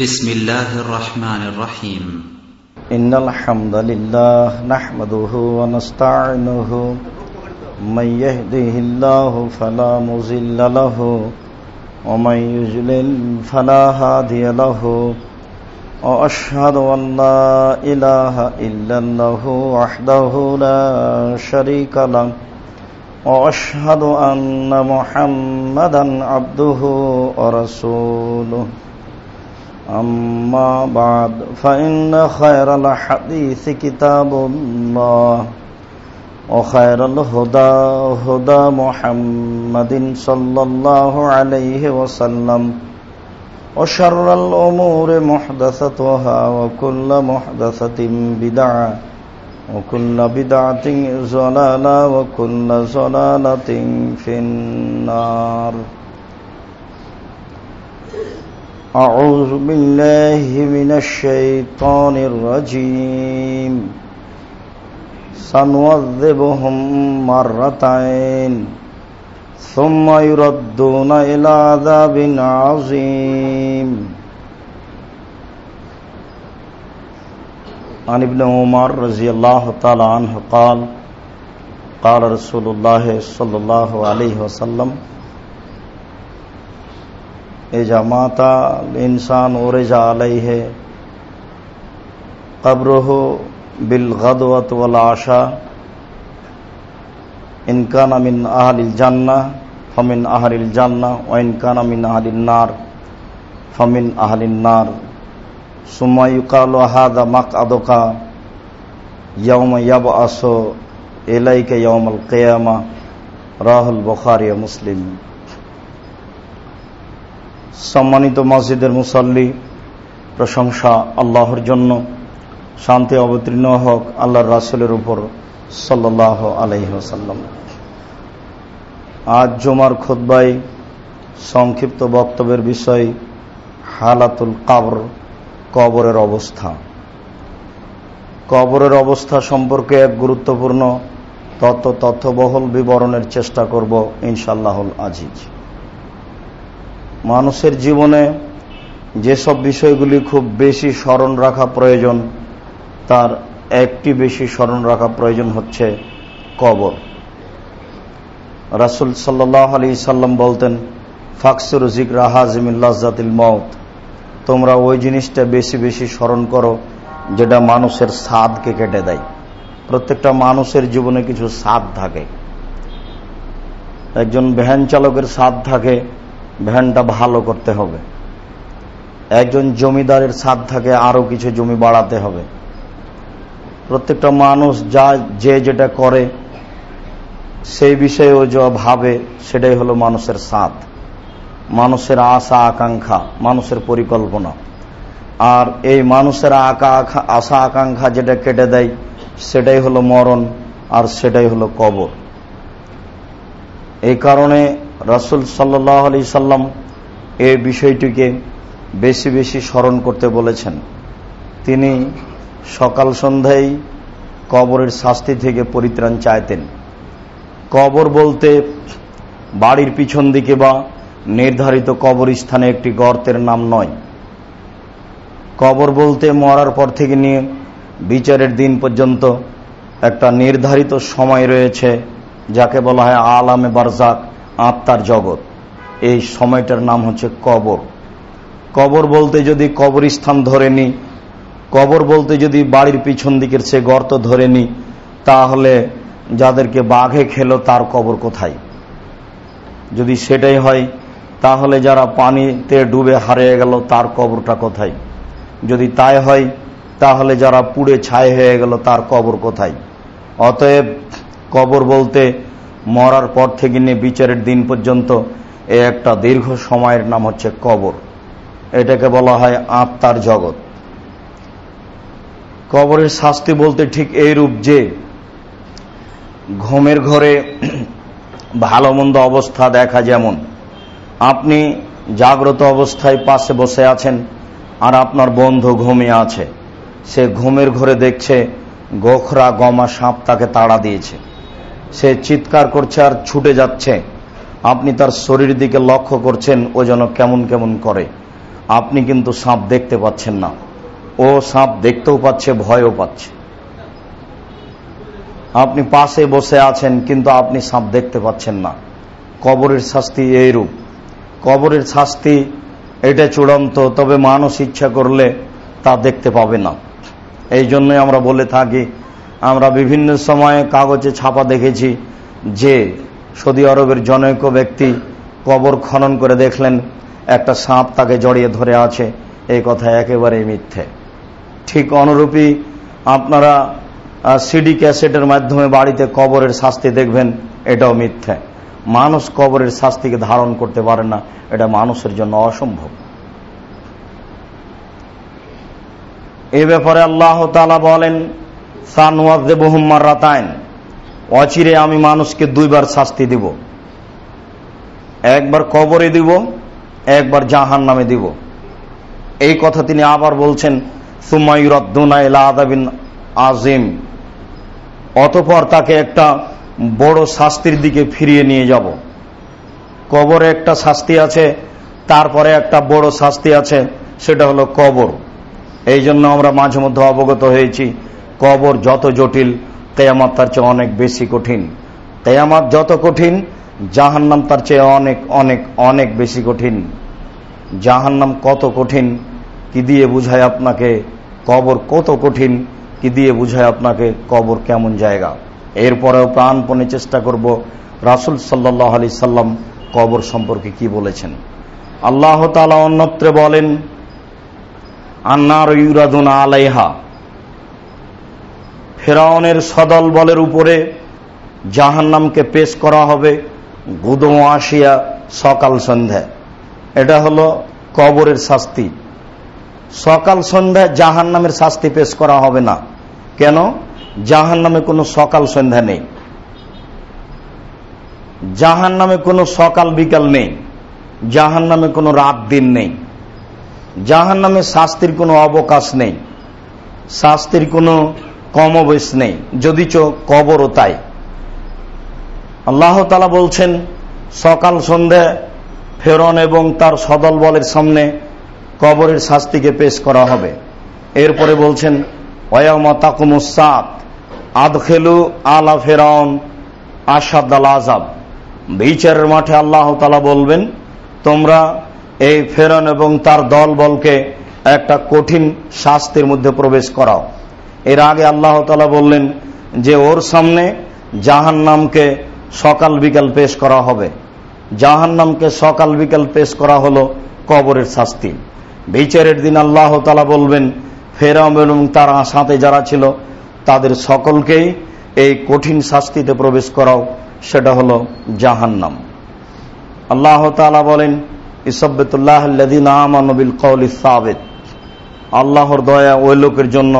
بسم الله الرحمن الرحيم إن الحمد لله نحمده ونستعينه من يهده الله فلا مزل له ومن يجلل فلا هادي له وأشهد أن لا إله إلا الله وحده لا شريك له وأشهد أن محمدا عبده ورسوله أما بعد، فإن خير الحديث كتاب الله، وخير الهدى، هدى محمد صلى الله عليه وسلم، وشر الأمور محدثتها، وكل محدثة بدعة، وكل بدعة زلالة، وكل زلالة في النار. أعوذ بالله من الشيطان الرجيم. سنوذبهم مرتين، ثم يردون إلى عذاب عظيم. عن ابن عمر رضي الله تعالى عنه قال قال رسول الله صلى الله عليه وسلم ایجاماتا انسان اور ایجا علیہ قبر ہو بالغدوت والعشاء ان من اہل الجنہ فمن اہل الجنہ و انکان من اہل النار فمن اہل النار ثم يقال هذا مقعدك يوم يبعث إليك يوم القیامہ راہ البخاری مسلم সম্মানিত মসজিদের মুসল্লি, প্রশংসা আল্লাহর জন্য, শান্তি অবতীর্ণ হোক আল্লাহর রাসুলের উপর সাল্লাহ আলহিহাসাল্লাম আজ জমার খোদ্বাই সংক্ষিপ্ত বক্তব্যের বিষয় হালাতুল কাবর, কবরের অবস্থা। কবরের অবস্থা সম্পর্কে এক গুরুত্বপূর্ণ তত্ত্ব তথ্যবহল বিবরণের চেষ্টা করব ইনশাল্লাহুল আজিজ। মানুষের জীবনে যেসব বিষয়গুলি খুব বেশি স্মরণ রাখা প্রয়োজন, তার একটি বেশি স্মরণ রাখা প্রয়োজন হচ্ছে কবর। রাসুল সাল্লাহ আলী সাল্লাম বলতেন, ফাকসুর জিকরা হাজিমিল্লাজাতিল মত তোমরা ওই জিনিসটা বেশি বেশি স্মরণ করো, যেটা মানুষের স্বাদকে কেটে দেয়। প্রত্যেকটা মানুষের জীবনে কিছু স্বাদ থাকে। একজন ভ্যান চালকের স্বাদ থাকে ভ্যানটা ভালো করতে হবে। একজন জমিদারের স্বাদ থাকে, আরও কিছু জমি বাড়াতে হবে। প্রত্যেকটা মানুষ যা, যে যেটা করে, সেই বিষয়ে ও যা ভাবে, সেটাই হলো মানুষের স্বাদ। মানুষের আশা, আকাঙ্ক্ষা, মানুষের পরিকল্পনা। আর এই মানুষের আশা, আকাঙ্ক্ষা যেটা কেটে দেয়, সেটাই হলো মরণ আর সেটাই হলো কবর। এই কারণে রাসুল সাল্লাহ আলি সাল্লাম এই বিষয়টিকে বেশি বেশি স্মরণ করতে বলেছেন। তিনি সকাল সন্ধ্যায় কবরের শাস্তি থেকে পরিত্রাণ চাইতেন। কবর বলতে বাড়ির পিছন দিকে বা নির্ধারিত কবরস্থানে একটি গর্তের নাম নয়। কবর বলতে মরার পর থেকে নিয়ে বিচারের দিন পর্যন্ত একটা নির্ধারিত সময় রয়েছে, যাকে বলা হয় আলামে বারজাক আত্মার জগৎ। এই সময়টার নাম হচ্ছে কবর। কবর বলতে যদি কবরস্থান ধরে নি, কবর বলতে যদি বাড়ির পিছন দিকের সে গর্ত ধরে নি, তাহলে যাদেরকে বাঘে খেলো তার কবর কোথায়? যদি সেটাই হয়, তাহলে যারা পানিতে ডুবে হারিয়ে গেল তার কবরটা কোথায়? যদি তাই হয়, তাহলে যারা পুড়ে ছাই হয়ে গেল তার কবর কোথায়? অতএব কবর বলতে মরার পর থেকে নিয়ে বিচারের দিন পর্যন্ত এ একটা দীর্ঘ সময়ের নাম হচ্ছে কবর। এটাকে বলা হয় আত্মার জগৎ। কবরের শাস্তি বলতে ঠিক এই রূপ যে, ঘুমের ঘরে ভালো মন্দ অবস্থা দেখা যেমন, আপনি জাগ্রত অবস্থায় পাশে বসে আছেন আর আপনার বন্ধু ঘুমিয়ে আছে। সে ঘুমের ঘরে দেখছে গোখরা গমা সাপ তাকে তাড়া দিয়েছে। সে চিৎকার করছে আর ছুটে যাচ্ছে। আপনি তার শরীর দিকে লক্ষ্য করছেন, ও যেন কেমন কেমন করে। আপনি কিন্তু সাপ দেখতে পাচ্ছেন না। ও সাপ দেখতেও পাচ্ছে, ভয়ও পাচ্ছে। আপনি পাশে বসে আছেন, কিন্তু আপনি সাপ দেখতে পাচ্ছেন না। কবরের শাস্তি এইরূপ। কবরের শাস্তি এটা চূড়ান্ত, তবে মানুষ ইচ্ছা করলে তা দেখতে পাবে না। এই জন্যই আমরা বলে থাকি আমরা বিভিন্ন সময়ে কাগজে ছাপা দেখেছি যে সৌদি আরবের জনৈক ব্যক্তি কবর খনন করে দেখলেন, একটা সাপ তাকে জড়িয়ে ধরে আছে। এই কথা একেবারেই মিথ্যে। ঠিক অনুরূপী আপনারা সিডি ক্যাসেটের মাধ্যমে বাড়িতে কবরের শাস্তি দেখবেন, এটাও মিথ্যে। মানুষ কবরের শাস্তিকে ধারণ করতে পারে না, এটা মানুষের জন্য অসম্ভব। এ ব্যাপারে আল্লাহ তালা বলেন সানুয়াজেবহুম্মার রাতায়ন অচিরে আমি মানুষকে দুইবার শাস্তি দিব। একবার কবরে দিব, একবার জাহান নামে দিব। এই কথা তিনি আবার বলছেন সুমাইরদ্দুনা আদাবিন আজিম অতপর তাকে একটা বড় শাস্তির দিকে ফিরিয়ে নিয়ে যাব। কবরে একটা শাস্তি আছে, তারপরে একটা বড় শাস্তি আছে, সেটা হলো কবর। এই জন্য আমরা মাঝে মধ্যে অবগত হয়েছি কবর যত জটিল তেয়ামাত তার চেয়ে অনেক বেশি কঠিন। তেয়ামাত যত কঠিন, জাহান্নাম তার চেয়ে অনেক অনেক অনেক বেশি কঠিন। জাহান্নাম কত কঠিন, কি দিয়ে বুঝায় আপনাকে কবর কত কঠিন, কি দিয়ে বুঝায় আপনাকে কবর কেমন জায়গা? এরপরেও প্রাণপণে চেষ্টা করব রাসুল সাল্লাহ আলি সাল্লাম কবর সম্পর্কে কি বলেছেন। আল্লাহ তালা অন্যত্রে বলেন, আন্নার ইউরাদুন আলাইহা ফেরাউনের সদল বলের উপরে জাহান্নামকে পেশ করা হবে গুদম আসিয়া সকাল সন্ধ্যা। এটা হলো কবরের শাস্তি। সকাল সন্ধ্যায় জাহান নামের শাস্তি পেশ করা হবে না। কেন? জাহান নামে কোনো সকাল সন্ধ্যা নেই। জাহান নামে কোনো সকাল বিকাল নেই। জাহান নামে কোনো রাত দিন নেই। জাহান নামে শাস্তির কোনো অবকাশ নেই। শাস্তির কোনো কমবেশ নেই। যদি চো কবরও তাই। আল্লাহ তালা বলছেন, সকাল সন্ধ্যা ফেরন এবং তার সদল বলের সামনে কবরের শাস্তিকে পেশ করা হবে। এরপরে বলছেন আদখেলু আলা ফেরাউন আসাদ আজাব বিচারের মাঠে আল্লাহ তালা বলবেন, তোমরা এই ফেরন এবং তার দল বলকে একটা কঠিন শাস্তির মধ্যে প্রবেশ করাও। এর আগে আল্লাহ তালা বললেন যে ওর সামনে জাহান নামকে সকাল বিকাল পেশ করা হবে। জাহান নামকে সকাল বিকাল পেশ করা হলো কবরের শাস্তি। বিচারের দিন আল্লাহ তালা বলবেন ফেরাম এবং তার সাথে যারা ছিল, তাদের সকলকেই এই কঠিন শাস্তিতে প্রবেশ করাও, সেটা হলো জাহান্নাম। আল্লাহ তালা বলেন, ইসব্বতুল্লাহ আমানবিল কৌল সাবেদ আল্লাহর দয়া ওই লোকের জন্য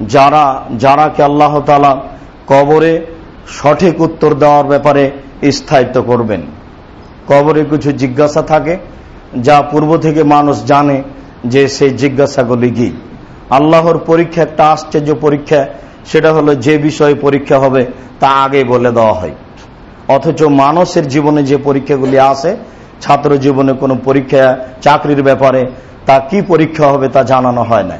যারা, যারাকে আল্লাহ তালা কবরে সঠিক উত্তর দেওয়ার ব্যাপারে স্থায়িত্ব করবেন। কবরে কিছু জিজ্ঞাসা থাকে, যা পূর্ব থেকে মানুষ জানে যে সেই জিজ্ঞাসাগুলি কি। আল্লাহর পরীক্ষা একটা আশ্চর্য পরীক্ষা, সেটা হলো যে বিষয়ে পরীক্ষা হবে তা আগে বলে দেওয়া হয়। অথচ মানুষের জীবনে যে পরীক্ষাগুলি আসে, ছাত্র জীবনে কোনো পরীক্ষা, চাকরির ব্যাপারে তা কি পরীক্ষা হবে তা জানানো হয় না।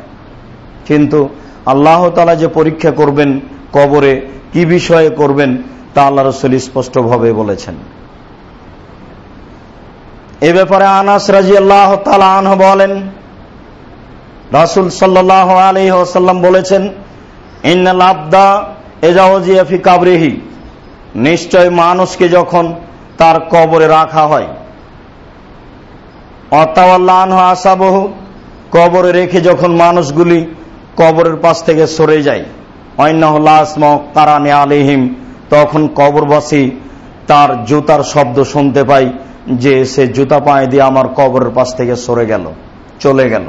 কিন্তু আল্লাহ তালা যে পরীক্ষা করবেন, কবরে কি বিষয়ে করবেন, তা আল্লাহ রসুল স্পষ্টভাবে বলেছেন। এ ব্যাপারে আনাস রাজি আল্লাহ আনহ বলেন, রাসুল সাল্লাহ আলী ওসাল্লাম বলেছেন, ইন্নাল আবদা এজাওয়াজিয়াফি কাবরেহি। নিশ্চয় মানুষকে যখন তার কবরে রাখা হয় অত্তাওয়াল্লাহ আসাবহু, কবরে রেখে যখন মানুষগুলি কবরের পাশ থেকে সরে যায়। কারানে আলিহিম তখন কবরবাসী তার জুতার শব্দ শুনতে পাই যে সে জুতা পায়ে দিয়ে আমার কবরের পাশ থেকে সরে গেল, চলে গেল।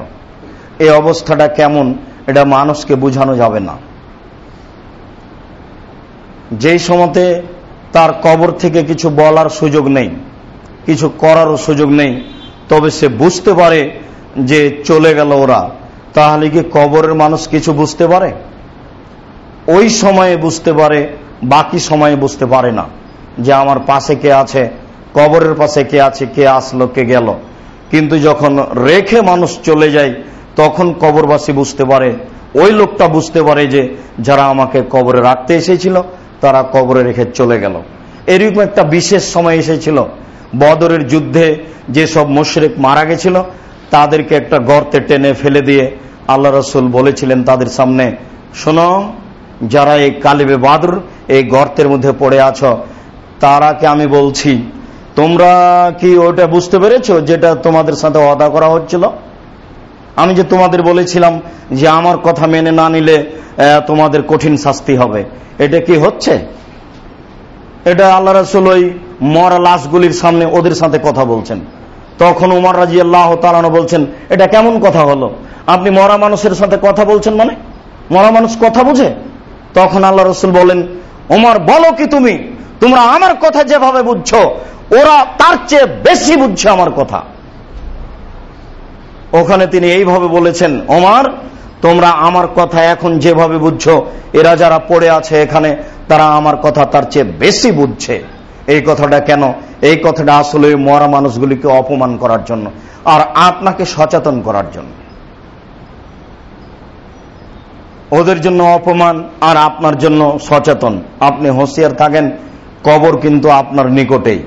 এই অবস্থাটা কেমন, এটা মানুষকে বুঝানো যাবে না। যেই সময়তে তার কবর থেকে কিছু বলার সুযোগ নেই, কিছু করারও সুযোগ নেই, তবে সে বুঝতে পারে যে চলে গেল ওরা। তাহলে কি কবরের মানুষ কিছু বুঝতে পারে? ওই সময়ে বুঝতে পারে, বাকি সময়ে বুঝতে পারে না। যে আমার পাশে কে আছে, কবরের পাশে কে আছে, কে আসলো, কে গেল। কিন্তু যখন রেখে মানুষ চলে যায়, তখন কবরবাসী বুঝতে পারে, ওই লোকটা বুঝতে পারে যে যারা আমাকে কবরে রাখতে এসেছিল, তারা কবরে রেখে চলে গেল। এরকম একটা বিশেষ সময় এসেছিল। বদরের যুদ্ধে যেসব মুশরিক মারা গেছিল তাদেরকে একটা গর্তে টেনে ফেলে দিয়ে আল্লাহ রসুল বলেছিলেন তাদের সামনে, শোনো, যারা এই কালিবে বাদর এই গর্তের মধ্যে পড়ে আছো, তারাকে আমি বলছি, তোমরা কি ওটা বুঝতে পেরেছ যেটা তোমাদের সাথে অদা করা হচ্ছিল? আমি যে তোমাদের বলেছিলাম যে আমার কথা মেনে না নিলে তোমাদের কঠিন শাস্তি হবে। এটা কি হচ্ছে? এটা আল্লাহ রসুল ওই মরা লাশগুলির সামনে ওদের সাথে কথা বলছেন। তখন উমার রাজি আল্লাহ তালানো বলছেন, এটা কেমন কথা হলো? আপনি মরা মানুষের সাথে কথা বলছেন মানে? মরা মানুষ কথা বুঝে? তখন আল্লাহ রসুল বলেন ওমর বলো কি তুমি? তোমরা আমার কথা যেভাবে বুঝছ, ওরা তার চেয়ে বেশি বুঝছে আমার কথা। ওখানে তিনি এইভাবে বলেছেন ওমার তোমরা আমার কথা এখন যেভাবে বুঝছ, এরা যারা পড়ে আছে এখানে, তারা আমার কথা তার চেয়ে বেশি বুঝছে। এই কথাটা কেন এই কথাটা আসলে মরা মানুষগুলিকে অপমান করার জন্য আর আপনাকে সচেতন করার জন্য। ওদের জন্য অপমান আর আপনার জন্য সচেতন। আপনি হোঁশিয়ার থাকেন, কবর কিন্তু আপনার নিকটেই।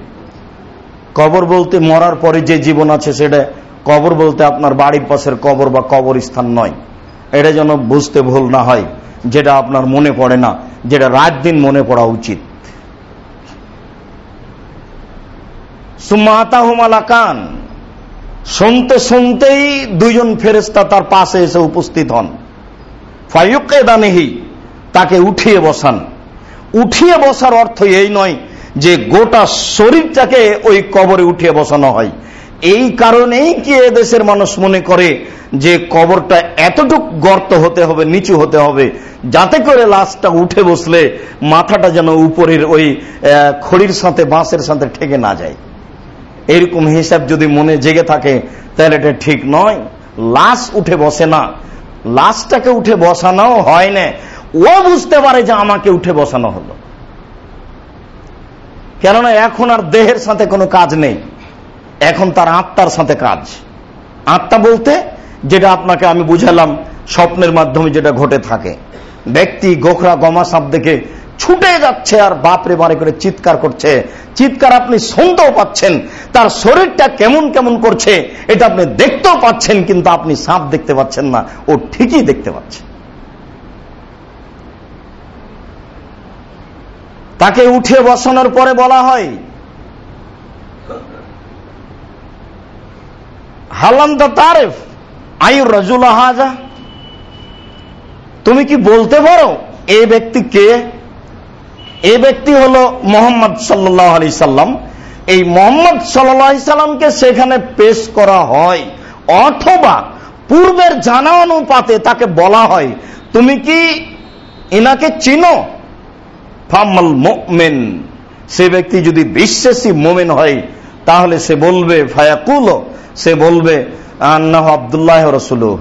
কবর বলতে মরার পরে যে জীবন আছে সেটা কবর বলতে আপনার বাড়ির পাশের কবর বা কবরস্থান নয়। এটা যেন বুঝতে ভুল না হয়, যেটা আপনার মনে পড়ে না, যেটা রাত দিন মনে পড়া উচিত। সুমাতাহুমালাকান শুনতে শুনতেই দুইজন ফেরেস্তা তার পাশে এসে উপস্থিত হন। ফাইয়ুকে দানেহি তাকে উঠিয়ে বসান। উঠিয়ে বসার অর্থ এই নয় যে গোটা শরীরটাকে ওই কবরে উঠিয়ে বসানো হয়। এই কারণেই কি দেশের মানুষ মনে করে যে কবরটা এতটুক গর্ত হতে হবে, নিচু হতে হবে, যাতে করে লাশটা উঠে বসলে মাথাটা যেন উপরের ওই খড়ির সাথে বাঁশের সাথে ঠেকে না যায়। এরকম হিসাব যদি মনে জেগে থাকে, তাহলে এটা ঠিক নয়। লাশ উঠে বসে না। লাশটাকে উঠে বসানো হয় না। ও বুঝতে পারে যে আমাকে উঠে বসানো হলো। কেননা এখন আর দেহের সাথে কোনো কাজ নেই। এখন তার আত্মার সাথে কাজ। আত্মা বলতে যেটা আপনাকে আমি বুঝালাম, স্বপ্নের মাধ্যমে যেটা ঘটে থাকে। ব্যক্তি গোখরা গমা সাপ দেখে ছুটে যাচ্ছে আর বাপরে বারে করে চিৎকার করছে। চিৎকার আপনি শুনতেও পাচ্ছেন। তার শরীরটা কেমন কেমন করছে, এটা আপনি দেখতেও পাচ্ছেন, কিন্তু আপনি সাপ দেখতে পাচ্ছেন না। ও ঠিকই দেখতে পাচ্ছে। তাকে উঠে বসানোর পরে বলা হয়, হালাম তারেফ আয়ুর রাজুল হাজা। তুমি কি বলতে পারো এই ব্যক্তি কে? এই ব্যক্তি হলো মোহাম্মদ সাল্লাহ আলি সাল্লাম। এই মোহাম্মদ সাল্লাহ সাল্লামকে সেখানে পেশ করা হয়। অথবা পূর্বের জানা অনুপাতে তাকে বলা হয়, তুমি কি ইনাকে চিনো? ফামাল মোমেন। সে ব্যক্তি যদি বিশ্বাসী মোমেন হয়, তাহলে সে বলবে, ফায়াকুল। সে বলবে, আন্নাহ আবদুল্লাহ রসুল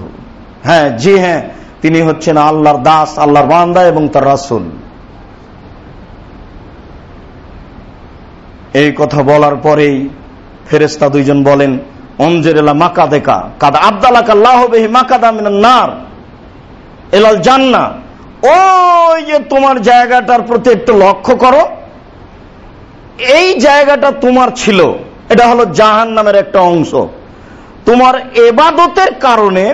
হ্যাঁ জি হ্যাঁ তিনি হচ্ছেন আল্লাহর দাস, আল্লাহর বান্দা এবং তার রাসুল। এই কথা বলার পরেই ফেরেস্তা দুইজন বলেন অঞ্জেরেলা মাকা দেখা কাদা আবদালা নার এলাল জান্না। ওই যে তোমার জায়গাটার প্রতি একটু লক্ষ্য করো, এই জায়গাটা তোমার ছিল, এটা হলো জাহান নামের একটা অংশ। তোমার এবাদতের কারণে,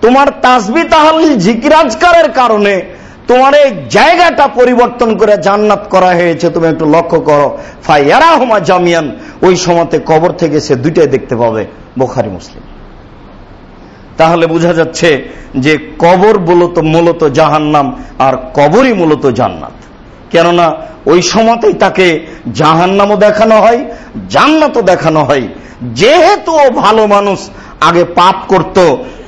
তোমার তাসবি তাহলিল জিকিরাজকারের কারণে তোমার এই জায়গাটা পরিবর্তন করে জান্নাত করা হয়েছে, তুমি একটু লক্ষ্য করো। ফাইয়ারা জামিয়ান, ওই সময়তে কবর থেকে সে দুইটাই দেখতে পাবে, বোখারি, মুসলিম। তাহলে বোঝা যাচ্ছে যে কবর মূলত মূলত জাহান্নাম, আর কবরই মূলত জান্নাত। কেননা ওই সময়তেই তাকে জাহান্নামও দেখানো হয়, জান্নাতও দেখানো হয়। যেহেতু ভালো মানুষ, আগে পাপ করত,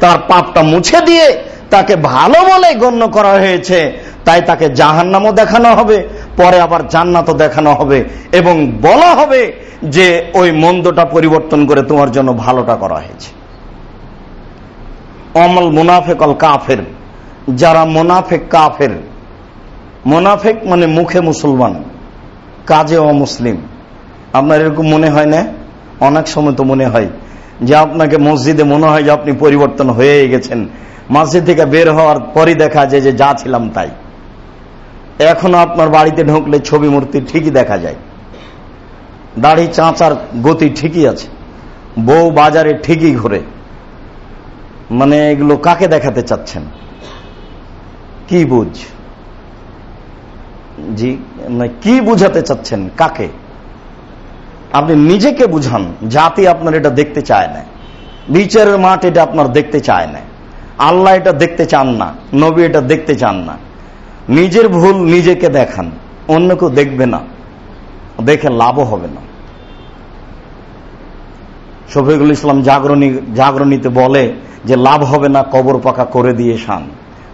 তার পাপটা মুছে দিয়ে তাকে ভালো বলে গণ্য করা হয়েছে, তাই তাকে জাহান্নামও দেখানো হবে, পরে আবার জান্নাতও দেখানো হবে, এবং বলা হবে যে ওই মন্দটা পরিবর্তন করে তোমার জন্য ভালোটা করা হয়েছে। অমল মুনাফেক অল কাফের, যারা মোনাফেক কাফের, মোনাফেক মানে মুখে মুসলমান, কাজে অমুসলিম। আপনার এরকম মনে হয় না? অনেক সময় তো মনে হয় যে আপনাকে মসজিদে মনে হয় যে আপনি পরিবর্তন হয়ে গেছেন। মসজিদ থেকে বের হওয়ার পরই দেখা যায় যে যা ছিলাম তাই। এখনও আপনার বাড়িতে ঢুকলে ছবি মূর্তি ঠিকই দেখা যায়। দাড়ি চাঁচার গতি ঠিকই আছে। বউ বাজারে ঠিকই ঘুরে। মানে এগুলো কাকে দেখাতে চাচ্ছেন? কি বুঝ? জি মানে কি বুঝাতে চাচ্ছেন? কাকে? আপনি নিজেকে বুঝান। জাতি আপনার এটা দেখতে চায় না। বিচারের মাঠ এটা আপনার দেখতে চায় না। আল্লাহ এটা দেখতে চান না, নবী এটা দেখতে চান না। নিজের ভুল নিজেকে দেখান, অন্য কেউ দেখবে না, দেখে লাভও হবে না। শফিকুল ইসলাম জাগরণী জাগরণীতে বলে যে লাভ হবে না কবর পাকা করে দিয়ে শান।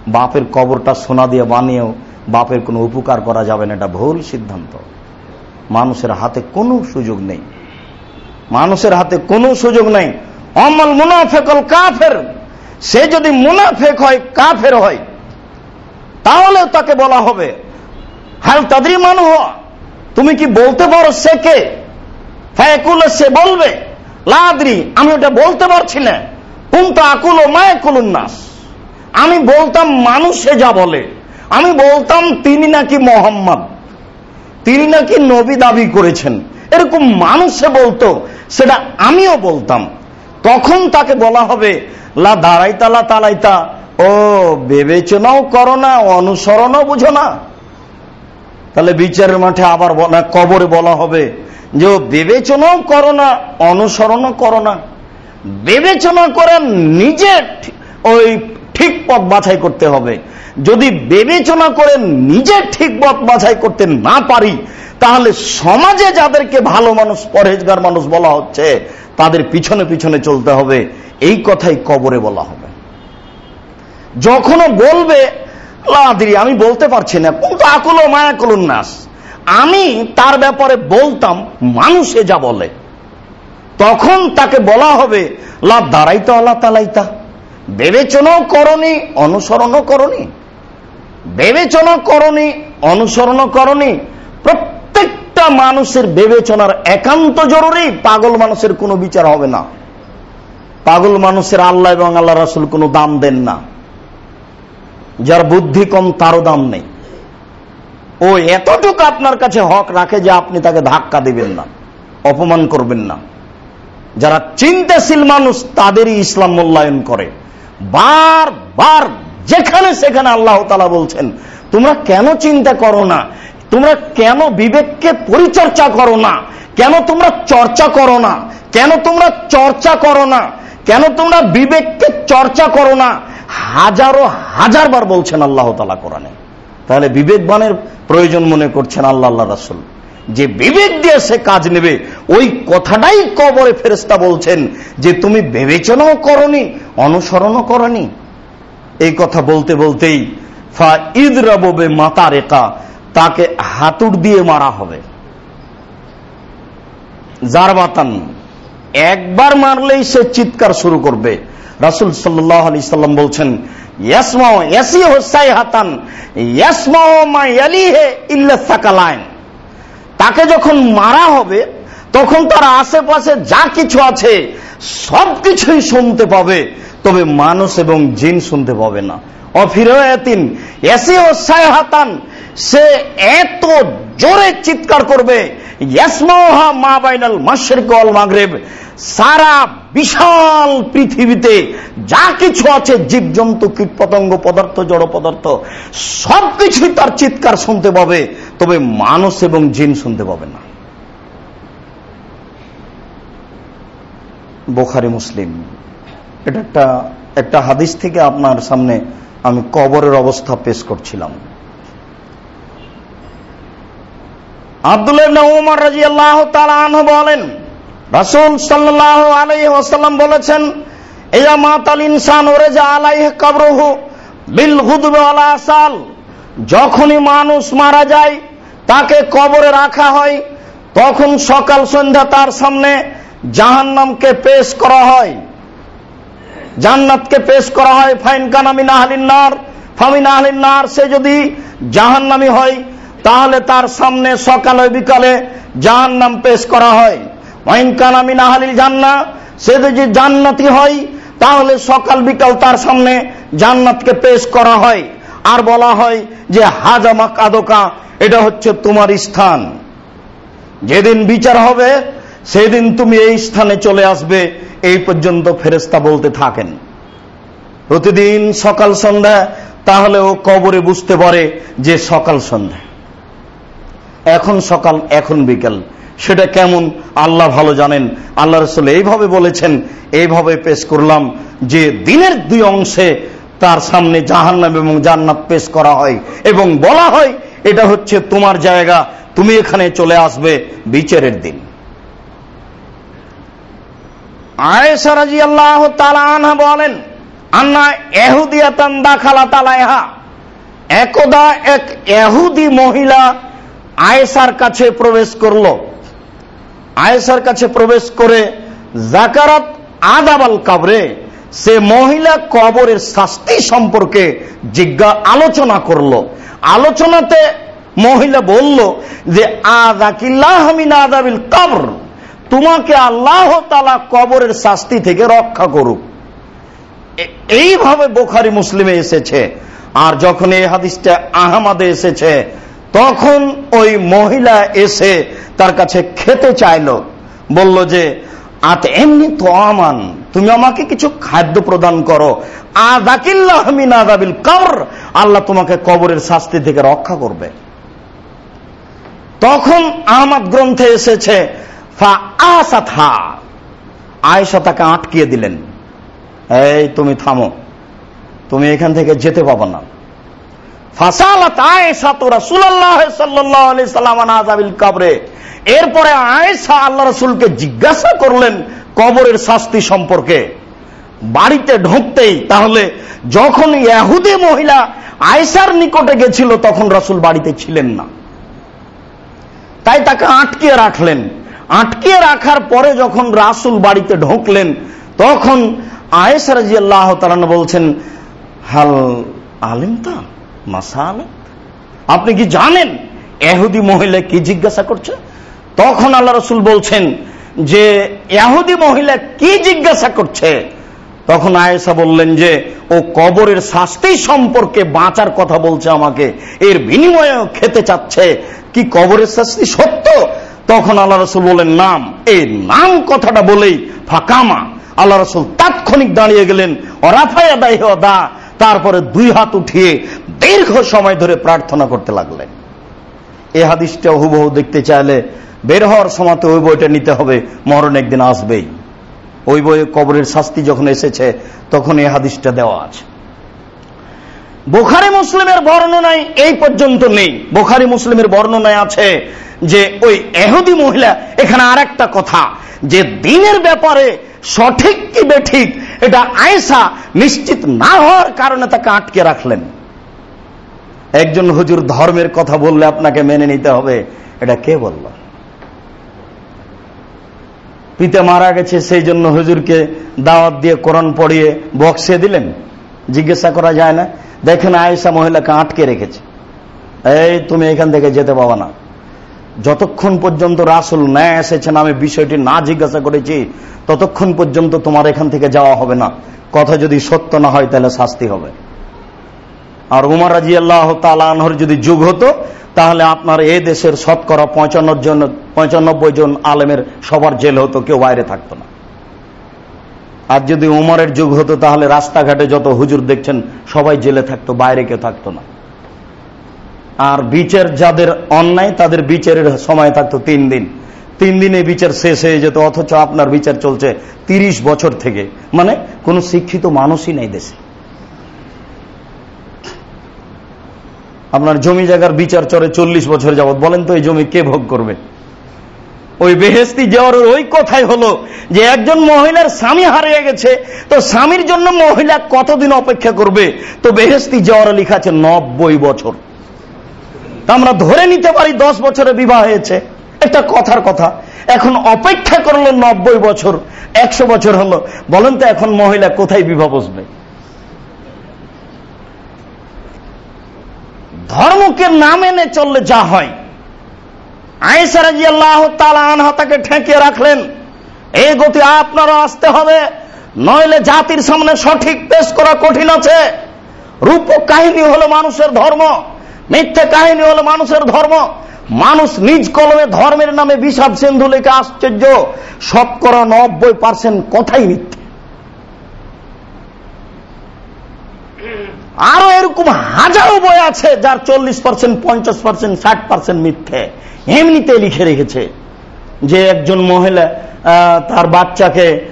বাপের কবরটা সোনা দিয়ে বানিয়েও বাপের কোনো উপকার করা যাবে না, এটা ভুল সিদ্ধান্ত। মানুষের হাতে কোনো সুযোগ নেই। মানুষের হাতে কোনো সুযোগ নেই। অমল মুনাফেকল কাফের। সে যদি মুনাফেক হয়, কাফের হয় তাহলে তাকে বলা হবে। হাল তাদের মানু তুমি কি বলতে পারো সে কে? সে বলবে লাদ্রি আমি ওটা বলতে পারছি না। কিন্তু আকুল ও মায়াকুল নাস। আমি বলতাম মানুষে যা বলে। আমি বলতাম তিনি নাকি মোহাম্মদ। তিনি নাকি নবী দাবি করেছেন। এরকম মানুষে বলতো, সেটা আমিও বলতাম। তখন তাকে বলা হবে, লা দাঁড়াইতা, লা তালাইতা। ও, বিবেচনাও করো না, অনুসরণও বুঝো না। তাহলে বিচারের মাঠে আবার কবরে বলা হবে যে বিবেচনাও করো না, অনুসরণও করো না। বিবেচনা করে নিজে ওই ঠিক পথ বাছাই করতে হবে। যদি বিবেচনা করে নিজে ঠিক পথ বাছাই করতে না পারি তাহলে সমাজে যাদেরকে ভালো মানুষ, পরহেজগার মানুষ বলা হচ্ছে, তাদের পিছনে পিছনে চলতে হবে। এই কথাই কবরে বলা হবে। যখনও বলবে আমি বলতে পারছি না। কিন্তু আকুলো মায়া নাস আমি তার ব্যাপারে বলতাম, মানুষে যা বলে। তখন তাকে বলা হবে লাভ দাঁড়াইতো আল্লাহ তালাইতা। বিবেচনাও করনি, অনুসরণও করনি। বিবেচনা করনি, অনুসরণও করনি। প্রত্যেকটা মানুষের বিবেচনার একান্ত জরুরি, পাগল মানুষের কোনো বিচার হবে না। পাগল মানুষের আল্লাহ এবং আল্লাহ রাসুল কোনো দাম দেন না। যার বুদ্ধি কম, তারও দাম নেই। ও এতটুকু আপনার কাছে হক রাখে যে আপনি তাকে ধাক্কা দিবেন না, অপমান করবেন না। যারা চিন্তাশীল মানুষ, তাদেরই ইসলাম মূল্যায়ন করে। বার বার যেখানে সেখানে আল্লাহ তালা বলছেন, তোমরা কেন চিন্তা করো না? তোমরা কেন বিবেককে পরিচর্চা করো না? কেন তোমরা চর্চা করো না? কেন তোমরা চর্চা করো না? কেন তোমরা বিবেককে চর্চা করো না? হাজারো, হাজার বার বলছেন আল্লাহ তালা কোরআনে। তাহলে বিবেকবানের প্রয়োজন মনে করছেন আল্লাহ আল্লাহ রাসুল। যে বিবেক দিয়ে সে কাজ নেবে, ওই কথাটাই কবরে ফেরেস্তা বলছেন যে তুমি বিবেচনাও করনি, অনুসরণও করনি। এই কথা বলতে বলতেই, ফা ঈদ রবে মাতা রেখা তাকে হাতুর দিয়ে মারা হবে। জারবাতান, একবার মারলেই সে চিৎকার শুরু করবে। রাসুল সাল্লাম বলছেন তাকে যখন মারা হবে, তখন তার আশেপাশে যা কিছু আছে, সবকিছুই শুনতে পাবে। তবে মানুষ এবং জিন শুনতে পাবে না। সে এত জোরে চিৎকার করবে সারা বিশাল পৃথিবীতে যা কিছু আছে, জীবজন্তু কীট পতঙ্গ পদার্থ, জড় পদার্থ, সবকিছুই তার চিৎকার শুনতে পাবে, তবে মানুষ এবং জিন শুনতে পাবে না। বোখারি মুসলিম, এটা একটা একটা হাদিস থেকে আপনার সামনে আমি কবরের অবস্থা পেশ করছিলাম। আব্দুল্লাহ রাজি আল্লাহ বলেন, রাসুল সাল্লাহ আলাই ওসাল্লাম বলেছেন এয়া মাতাল ইনসান ওরে যা আলাই কবরহু বিল হুদবে সাল। যখনই মানুষ মারা যায়, তাকে কবরে রাখা হয়, তখন সকাল সন্ধ্যা তার সামনে জাহান্নামকে পেশ করা হয়। জান্নাতকে পেশ করা হয়, ফাইন কানামি নাহালিন নার ফামিন আহলিন নার, সে যদি জাহান্নামি হয়, তাহলে তার সামনে সকালে বিকালে জাহান্নাম পেশ করা হয়। ওয়াইন কানামি নাহালিল জান্না, সে যদি জান্নাতি হয়, তাহলে সকাল বিকাল তার সামনে জান্নাতকে পেশ করা হয়। আর বলা হয় যে হাজামা কাদকা এটা হচ্ছে তোমার স্থান। যেদিন বিচার হবে, সেদিন তুমি এই স্থানে চলে আসবে। এই পর্যন্ত ফেরেস্তা বলতে থাকেন। প্রতিদিন সকাল সন্ধ্যা তাহলে ও কবরে বুঝতে পারে যে সকাল সন্ধ্যা। এখন সকাল, এখন বিকেল। সেটা কেমন? আল্লাহ ভালো জানেন। আল্লাহ রসুল এইভাবে বলেছেন, এইভাবে পেশ করলাম যে দিনের দুই অংশে তার সামনে জাহান্নাম এবং জান্নাত পেশ করা হয় এবং বলা হয়, এটা হচ্ছে তোমার জায়গা, তুমি এখানে চলে আসবে বিচারের দিন। আয়েশা রাজি আল্লাহ আনহা বলেন, আন্না এহুদিয়াতান দাখালা তালাইহা। একদা এক এহুদি মহিলা আয়েসার কাছে প্রবেশ করল। আয়েসার কাছে প্রবেশ করে জাকারাত আদাবাল কাবরে সে মহিলা কবরের শাস্তি সম্পর্কে জিজ্ঞা আলোচনা করল। আলোচনাতে মহিলা বলল যে আদাকিল্লাহমিন আদাবিল কবর। তোমাকে আল্লাহ তালা কবরের শাস্তি থেকে রক্ষা করুক। এইভাবে বোখারি মুসলিমে এসেছে। আর যখন এই হাদিসটা আহমাদে এসেছে, তখন ওই মহিলা এসে তার কাছে খেতে চাইল। বলল যে, আত এমনি তো আমান, তুমি আমাকে কিছু খাদ্য প্রদান করো। কবর, আল্লাহ তোমাকে কবরের শাস্তি থেকে রক্ষা করবে। তখন আহমাদ গ্রন্থে এসেছে আয়সা তাকে আটকিয়ে দিলেন। এই, তুমি থামো। তুমি এখান থেকে যেতে পাবো না। এরপরে আয়েশা আল্লাহ রসুলকে জিজ্ঞাসা করলেন কবরের শাস্তি সম্পর্কে। বাড়িতে ঢুকতেই তাহলে যখন ইয়াহুদি মহিলা আয়েশার নিকটে গেছিল তখন রসুল বাড়িতে ছিলেন না। তাই তাকে আটকিয়ে রাখলেন। আটকিয়ে রাখার পরে যখন রাসুল বাড়িতে ঢুকলেন, তখন আয়েসা রাজি আল্লাহ বলছেন, হাল আলিম তা মাসা আলেম আপনি কি জানেন এহুদি মহিলা কি জিজ্ঞাসা করছে? তখন আল্লাহ রসুল বলছেন যে, এহুদি মহিলা কি জিজ্ঞাসা করছে? তখন আয়েসা বললেন যে, ও কবরের শাস্তি সম্পর্কে বাঁচার কথা বলছে আমাকে। এর বিনিময়ে খেতে চাচ্ছে। কি কবরের শাস্তি সত্য? তখন আল্লাহ রসুল বলেন নাম। এই নাম কথাটা বলেই ফাঁকামা। আল্লাহ রসুল তাৎক্ষণিক দাঁড়িয়ে গেলেন, অরাফায়া দায় দা। তারপরে দুই হাত উঠিয়ে দীর্ঘ সময় ধরে প্রার্থনা করতে লাগলেন। এই হাদিসটা হুবহু দেখতে চাইলে বের হওয়ার সময় ওই বইটা নিতে হবে, মরণ একদিন আসবেই। ওই বইয়ে কবরের শাস্তি যখন এসেছে, তখন এই হাদিসটা দেওয়া আছে। বোখারি মুসলিমের বর্ণনায় এই পর্যন্ত নেই। বোখারি মুসলিমের বর্ণনায় আছে যে ওই এহুদি মহিলা, এখানে আর একটা কথা, যে দিনের ব্যাপারে সঠিক কি বেঠিক, এটা আয়সা নিশ্চিত না হওয়ার কারণে তাকে আটকে রাখলেন। একজন হুজুর ধর্মের কথা বললে আপনাকে মেনে নিতে হবে, এটা কে বলল? পিতা মারা গেছে, সেই জন্য হুজুরকে দাওয়াত দিয়ে কোরআন পড়িয়ে বক্সে দিলেন। জিজ্ঞাসা করা যায় না। দেখেন আয়েশা মহিলাকে আটকে রেখেছে। এই তুমি এখান থেকে যেতে পাবা না। যতক্ষণ পর্যন্ত রাসুল ন্যায় এসেছেন, আমি বিষয়টি না জিজ্ঞাসা করেছি, ততক্ষণ পর্যন্ত তোমার এখান থেকে যাওয়া হবে না। কথা যদি সত্য না হয়, তাহলে শাস্তি হবে। আর উমার রাজি আল্লাহ তালানহর যদি যুগ হতো, তাহলে আপনার এ দেশের শতকরা পঁচান্ন জন পঁচানব্বই জন আলেমের সবার জেল হতো, কেউ বাইরে থাকতো না। আর যদি উমরের যুগ হতো, তাহলে রাস্তাঘাটে যত হুজুর দেখছেন, সবাই জেলে থাকতো, বাইরে কেউ থাকতো না। আর বিচার যাদের অন্যায়, তাদের বিচারের সময় থাকতো তিন দিন। তিন দিনে বিচার শেষ হয়ে যেত, অথচ আপনার বিচার চলছে তিরিশ বছর থেকে। মানে কোন শিক্ষিত মানুষই নেই দেশে। আপনার জমি জায়গার বিচার চলে চল্লিশ বছর যাবৎ। বলেন তো এই জমি কে ভোগ করবে? ওই বেহেস্তি যাওয়ার ওই কথাই হলো যে একজন মহিলার স্বামী হারিয়ে গেছে, তো স্বামীর জন্য মহিলা কতদিন অপেক্ষা করবে? তো বেহেস্তি যাওয়ার লিখা আছে নব্বই বছর। আমরা ধরে নিতে পারি দশ বছরে বিবাহ হয়েছে। একটা কথার কথা, এখন অপেক্ষা করল নব্বই বছর, একশো বছর হলো। বলেন তো এখন মহিলা কোথায় বিবাহ বসবে? ধর্মকে না মেনে চললে যা হয়। আল্লাহ তাকে ঠেকিয়ে রাখলেন এই গতি আপনারা আসতে হবে, নইলে জাতির সামনে সঠিক পেশ করা কঠিন আছে। রূপক কাহিনী হলো মানুষের ধর্ম। মিথ্যে কাহিনী হলো মানুষের ধর্ম। মানুষ নিজ কলমে ধর্মের নামে বিষাদ সিন্ধু লেখে আশ্চর্য। শতকরা নব্বই পার্সেন্ট কথাই মিথ্যে। আরও এরকম হাজারো বই আছে যার চল্লিশ পার্সেন্ট পঞ্চাশ পার্সেন্ট ষাট পার্সেন্ট মিথ্যে। এমনিতে লিখে রেখেছে যে একজন মহিলা তার বাচ্চাকে আহ,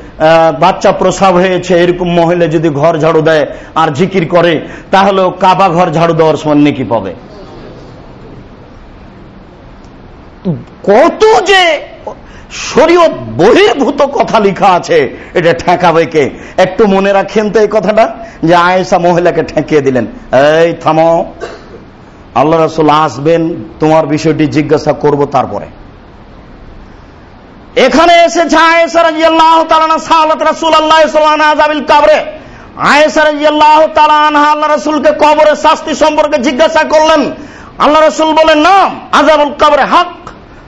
বাচ্চা প্রসাব হয়েছে, এরকম মহিলা যদি ঘর ঝাড়ু দেয় আর জিকির করে তাহলে কাবা ঘর ঝাড়ু দেওয়ার সময় নেকি পাবে? কত যে শরীয়ত বহির্ভূত কথা লেখা আছে, এটা ঠেকাবে কে? একটু মনে রাখেন তো এই কথাটা, যে আয়েশা মহিলাকে ঠেকিয়ে দিলেন। এই, থামো। আল্লাহ রসুল আসবেন, তোমার বিষয়টি জিজ্ঞাসা করব তারপরে। এখানে এসেছে সাল্লাল্লাহু আলাইহি আযাবিল কবরে। আল্লাহ রসুলকে কবরের শাস্তি সম্পর্কে জিজ্ঞাসা করলেন। আল্লাহ রাসূল না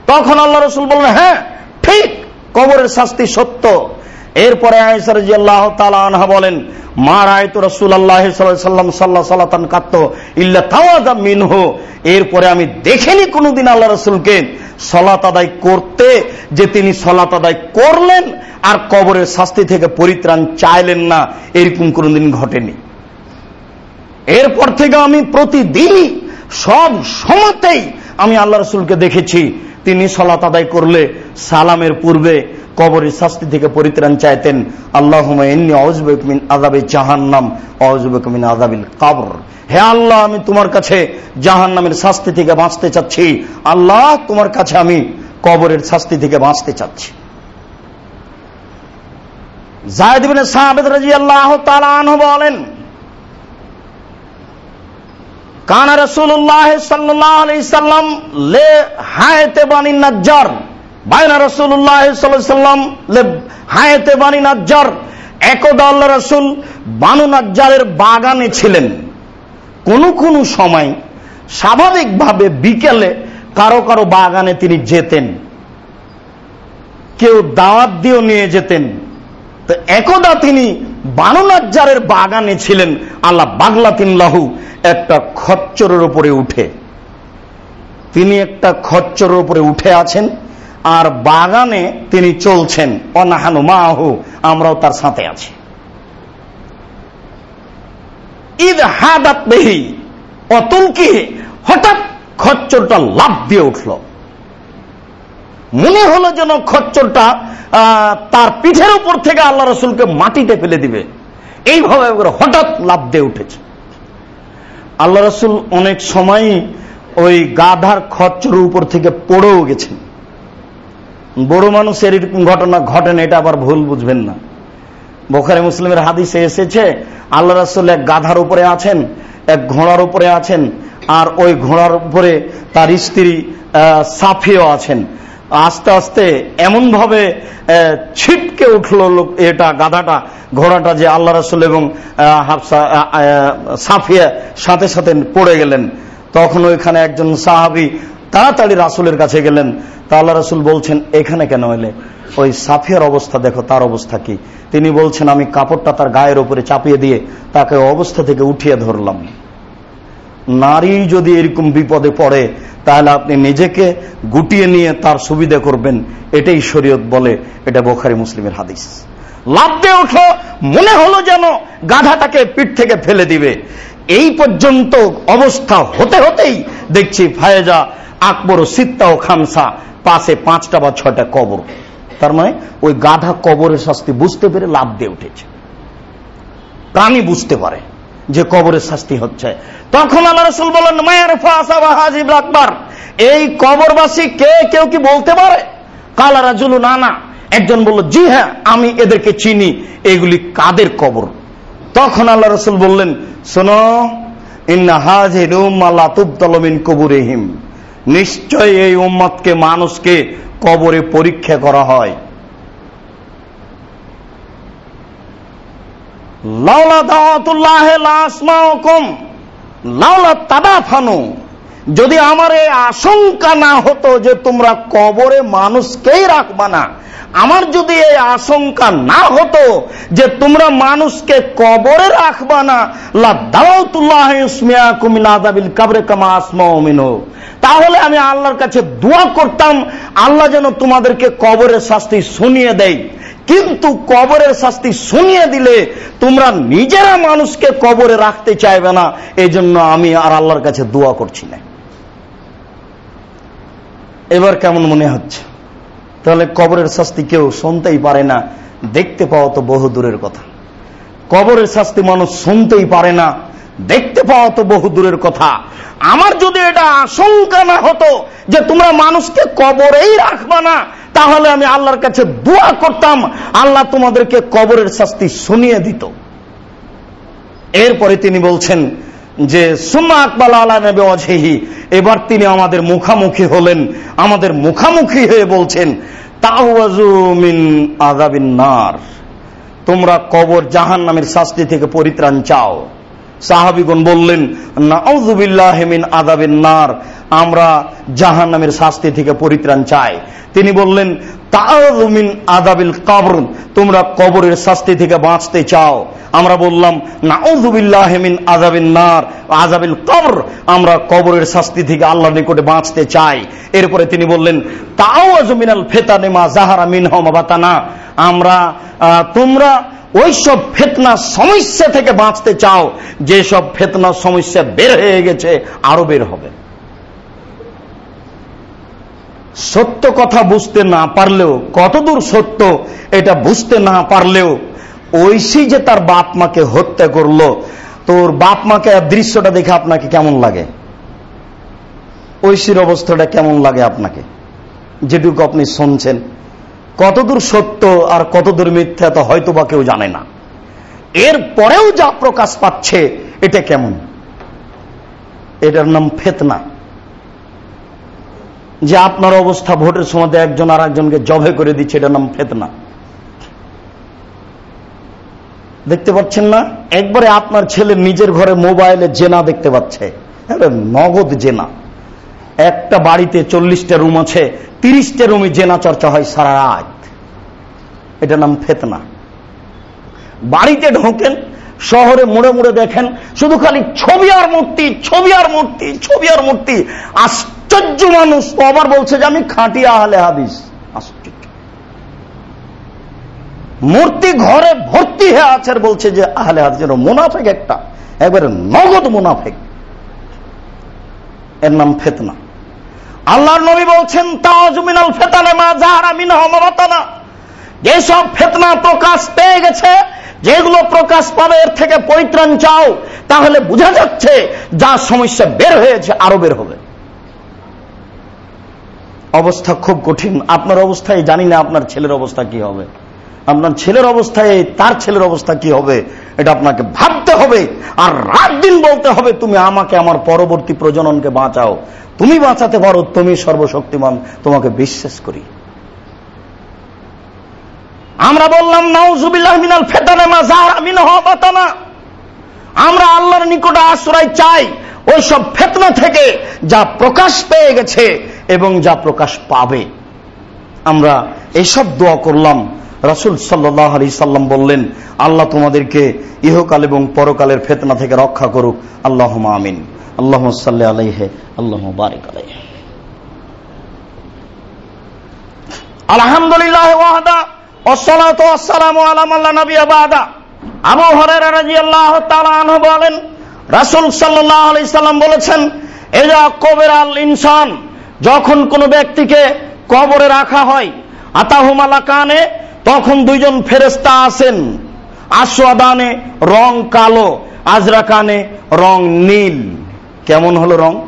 তখন আল্লাহ রসুল বললেন হ্যাঁ ঠিক, কবরের শাস্তি সত্য। এরপরে আয়েশা রাদিয়াল্লাহু তাআলা আনহা বলেন, মা রায়তু সাল্লাল্লাহু আলাইহি সাল্লাম সাল্লাহ সালাতান কাত্ত ইল্লা তাওয়াদা মিনহু। এরপরে আমি দেখিনি কোনোদিন আল্লাহ রাসূলকে সলাত আদায় করতে, যে তিনি সলাত আদায় করলেন আর কবরের শাস্তি থেকে পরিত্রাণ চাইলেন না। এরকম কোনোদিন ঘটেনি। এরপর থেকে আমি প্রতিদিনই সব সময়তেই আমি আল্লাহ রসুলকে দেখেছি, তিনি সলাত আদায় করলে সালামের পূর্বে কবরের শাস্তি থেকে পরিত্রাণ চাইতেন। আল্লাহ এমনি অজবেকমিন আদাবে অজবেকমিন আদাবিল কাবর। হে আল্লাহ, আমি তোমার কাছে জাহান নামের শাস্তি থেকে বাঁচতে চাচ্ছি। আল্লাহ, তোমার কাছে আমি কবরের শাস্তি থেকে বাঁচতে চাচ্ছি। বলেন, কান রাসূলুল্লাহ সাল্লাল্লাহু আলাইহি সাল্লাম লে হায়াতে বানি নাজ্জার। রাসূলুল্লাহ সাল্লাল্লাহু সাল্লাম লে বানি নাজ্জার, একদা রাসূল বানু নাজ্জারের বাগানে ছিলেন। কোন কোন সময় স্বাভাবিকভাবে বিকেলে কারও কারও বাগানে তিনি যেতেন। কেউ দাওয়াত দিয়েও নিয়ে যেতেন। তো একদা তিনি বানুনাজ্জারের বাগানে ছিলেন, আল্লাহ বাগলা তিনলাহু একটা খচ্চরের উপরে উঠে। তিনি একটা খচ্চরের উপরে উঠে আছেন। আর বাগানে তিনি চলছেন। অনাহানু মাহু, আমরাও তার সাথে আছি। ঈদ হাদাত বেহি, অতুল কি, হঠাৎ খচ্চরটা লাভ দিয়ে উঠল। মনে হলো যেন খচ্চরটা তার পিঠের উপর থেকে আল্লাহ রসুলকে মাটিতে ফেলে দিবে। এইভাবে হঠাৎ লাভ দিয়ে উঠেছে। আল্লাহ রসুল অনেক সময় ওই গাধার খচ্চরের উপর থেকে পড়েও গেছেন। বড় মানুষের ঘটনা ঘটেন এটা আবার ভুল বুঝবেন না। বোখারে মুসলিমের হাদিসে এসেছে, আল্লাহ রাসুল এক গাধার উপরে আছেন, এক ঘোড়ার উপরে আছেন, আর ওই ঘোড়ার উপরে তার স্ত্রী সাফিও আছেন। আস্তে আস্তে এমন ভাবে ছিটকে উঠল এটা গাধাটা, ঘোড়াটা যে আল্লাহ রাসুল এবং হাফসা সাফিয়া সাথে সাথে পড়ে গেলেন। তখন ওইখানে একজন সাহাবি তাড়াতাড়ি রাসুলের কাছে গেলেন। তা আল্লাহ রাসুল বলছেন, এখানে কেন এলে? ওই সাফিয়ার অবস্থা দেখো, তার অবস্থা কি? তিনি বলছেন, আমি কাপড়টা তার গায়ের উপরে চাপিয়ে দিয়ে তাকে অবস্থা থেকে উঠিয়ে ধরলাম। নারী যদি এরকম বিপদে পড়ে, তাহলে আপনি নিজেকে গুটিয়ে নিয়ে তার সুবিধা করবেন। এটাই শরীয়ত বলে, এটা বোখারি মুসলিমের হাদিস। লাভ দিয়ে উঠল মনে হলো যেন গাধাটাকে পিঠ থেকে ফেলে দিবে। এই পর্যন্ত অবস্থা হতে হতেই দেখছি ফায়েজা আকবর সিত্তা ও খামসা পাশে পাঁচটা বা ছয়টা কবর। তার মানে ওই গাধা কবরের শাস্তি বুঝতে পেরে লাভ দিয়ে উঠেছে। প্রাণী বুঝতে পারে যে কবরের শাস্তি হচ্ছে। তখন আল্লাহ রসুল বলেন মায়ের আকবর। এই কবরবাসী কে, কেউ কি বলতে পারে? কালা রাজুলু, না না। একজন বলল, জি হ্যাঁ আমি এদেরকে চিনি, এগুলি কাদের কবর? তখন আল্লাহ রসুল বললেন, শোনো, ইন্না তুবতলমিন কবুরেহিম। নিশ্চয় এই উম্মতকে মানুষকে কবরে পরীক্ষা করা হয়। লাউলা দাওয়াতুল্লাহ লাসমাউকুম লাউলা তাদাফানু যদি আমার এই আশঙ্কা না হতো যে তোমরা কবরে মানুষকেই রাখবা না, আমার যদি এই আশঙ্কা না হতো যে তোমরা মানুষকে কবরে রাখবা না তাহলে আমি আল্লাহর কাছে দোয়া করতাম, আল্লাহ যেন তোমাদেরকে কবরের শাস্তি শুনিয়ে দেয়। কিন্তু কবরের শাস্তি শুনিয়ে দিলে তোমরা নিজেরা মানুষকে কবরে রাখতে চাইবে না এই জন্য আমি আর আল্লাহর কাছে দোয়া করছি না। এবার কেমন মনে হচ্ছে? তাহলে কবরের শাস্তি কেউ শুনতেই পারে না, দেখতে পাওয়া তো বহু দূরের কথা। কবরের শাস্তি মানুষ শুনতেই পারে না, দেখতে পাওয়া তো বহু দূরের কথা। আমার যদি এটা আশঙ্কা না হতো যে তোমরা মানুষকে কবরেই রাখবা না, তাহলে আমি আল্লাহর কাছে দোয়া করতাম, আল্লাহ তোমাদেরকে কবরের শাস্তি শুনিয়ে দিত। এরপরে তিনি বলছেন যে সুম্মা আকবাল আলা এবার তিনি আমাদের মুখামুখি হলেন, আমাদের মুখামুখি হয়ে বলছেন তাওয়াজুমিন নার, তোমরা কবর জাহান নামের শাস্তি থেকে পরিত্রাণ চাও। সাহাবিগুন বললেন নাউজুবিল্লাহ মিন আযাবিন নার। আমরা জাহান নামের শাস্তি থেকে পরিত্রাণ চাই। তিনি বললেন তামিন আদাবিল কবর, তোমরা কবরের শাস্তি থেকে বাঁচতে চাও। আমরা বললাম নাউজুবিল্লাহমিন আজাবিন নার আজাবিল কবর, আমরা কবরের শাস্তি থেকে আল্লাহর নিকটে বাঁচতে চাই। এরপরে তিনি বললেন তাও আজমিনাল ফেতানেমা জাহারা মিনহমা বাতানা, আমরা তোমরা ওইসব ফেতনা সমস্যা থেকে বাঁচতে চাও। যেসব ফেতনা সমস্যা বের হয়ে গেছে, আরও বের হবে। সত্য কথা বুঝতে না পারলেও, কতদূর সত্য এটা বুঝতে না পারলেও, ঐশী যে তার বাপ মাকে হত্যা করল, তোর বাপ মাকে দৃশ্যটা দেখে আপনাকে কেমন লাগে? ঐশীর অবস্থাটা কেমন লাগে আপনাকে? যেটুকু আপনি শুনছেন, কতদূর সত্য আর কতদূর মিথ্যা তো হয়তো বা কেউ জানে না। এর পরেও যা প্রকাশ পাচ্ছে, এটা কেমন? এটার নাম ফেতনা। যে আপনার অবস্থা ভোটের সময় একজন আর একজনকে জবে করে দিচ্ছে, এটার নাম ফেতনা। দেখতে পাচ্ছেন না? একবারে আপনার ছেলে নিজের ঘরে মোবাইলে জেনা দেখতে পাচ্ছে। নগদ জেনা। একটা বাড়িতে চল্লিশটা রুম আছে, তিরিশটা রুমে জেনা চর্চা হয় সারা রাত। এটা নাম ফেতনা। বাড়িতে ঢোকেন, শহরে মুড়ে মুড়ে দেখেন, শুধু খালি ছবি আর মূর্তি, ছবি আর মূর্তি, ছবি আর মূর্তি আশ্চর্য মানুষ। ও আবার বলছে যে আমি খাঁটি আহলে হাদিস। আশ্চর্য। মূর্তি ঘরে ভর্তি হয়ে আছে বলছে যে আহলে হাদিসের মুনাফেক একটা, একবারে নগদ মুনাফেক। এর নাম ফেতনা। আল্লাহর নবী বলছেন তাজমিনাল ফেতানে মা যাহারা মিনা হমাবাতানা যেসব ফেতনা প্রকাশ পেয়ে গেছে, যেগুলো প্রকাশ পাবে, এর থেকে পরিত্রাণ চাও, তাহলে বোঝা যাচ্ছে যা সমস্যা বের হয়েছে, আরও বের হবে। অবস্থা খুব কঠিন। আপনার অবস্থায় জানি না আপনার ছেলের অবস্থা কি হবে। আপনার ছেলের অবস্থায় তার ছেলের অবস্থা কি হবে, এটা আপনাকে ভাবতে হবে। আর রাত দিন বলতে হবে, তুমি আমাকে আমার পরবর্তী প্রজননকে বাঁচাও। তুমি বাঁচাতে পারো, তুমি সর্বশক্তিমান, তোমাকে বিশ্বাস করি। আমরা বললাম নাউজুবিল্লাহ মিনাল ফেতানে বাতানা। আমরা আল্লাহর নিকটে আশ্রয় চাই ওই সব ফেতনা থেকে যা প্রকাশ পেয়ে গেছে। এবং যা প্রকাশ পাবে। আমরা এসব দোয়া করলাম। রাসুল সাল্লাহ আলি সাল্লাম বললেন, আল্লাহ তোমাদেরকে ইহকাল এবং পরকালের ফেতনা থেকে রক্ষা করুক। আল্লাহ আমিন। আল্লাহ সাল্লাহ আলাইহে, আল্লাহ বারিক আলাইহে। আলহামদুলিল্লাহ ওয়াহদা বলেন, রাসুল সাল্লাম বলেছেন এজা কবের আল ইনসান যখন কোন ব্যক্তিকে কবরে রাখা হয় আতাহুমালা কানে তখন দুইজন ফেরেস্তা আসেন আসাদানে রং কালো আজরা কানে রং নীল। কেমন হলো রং?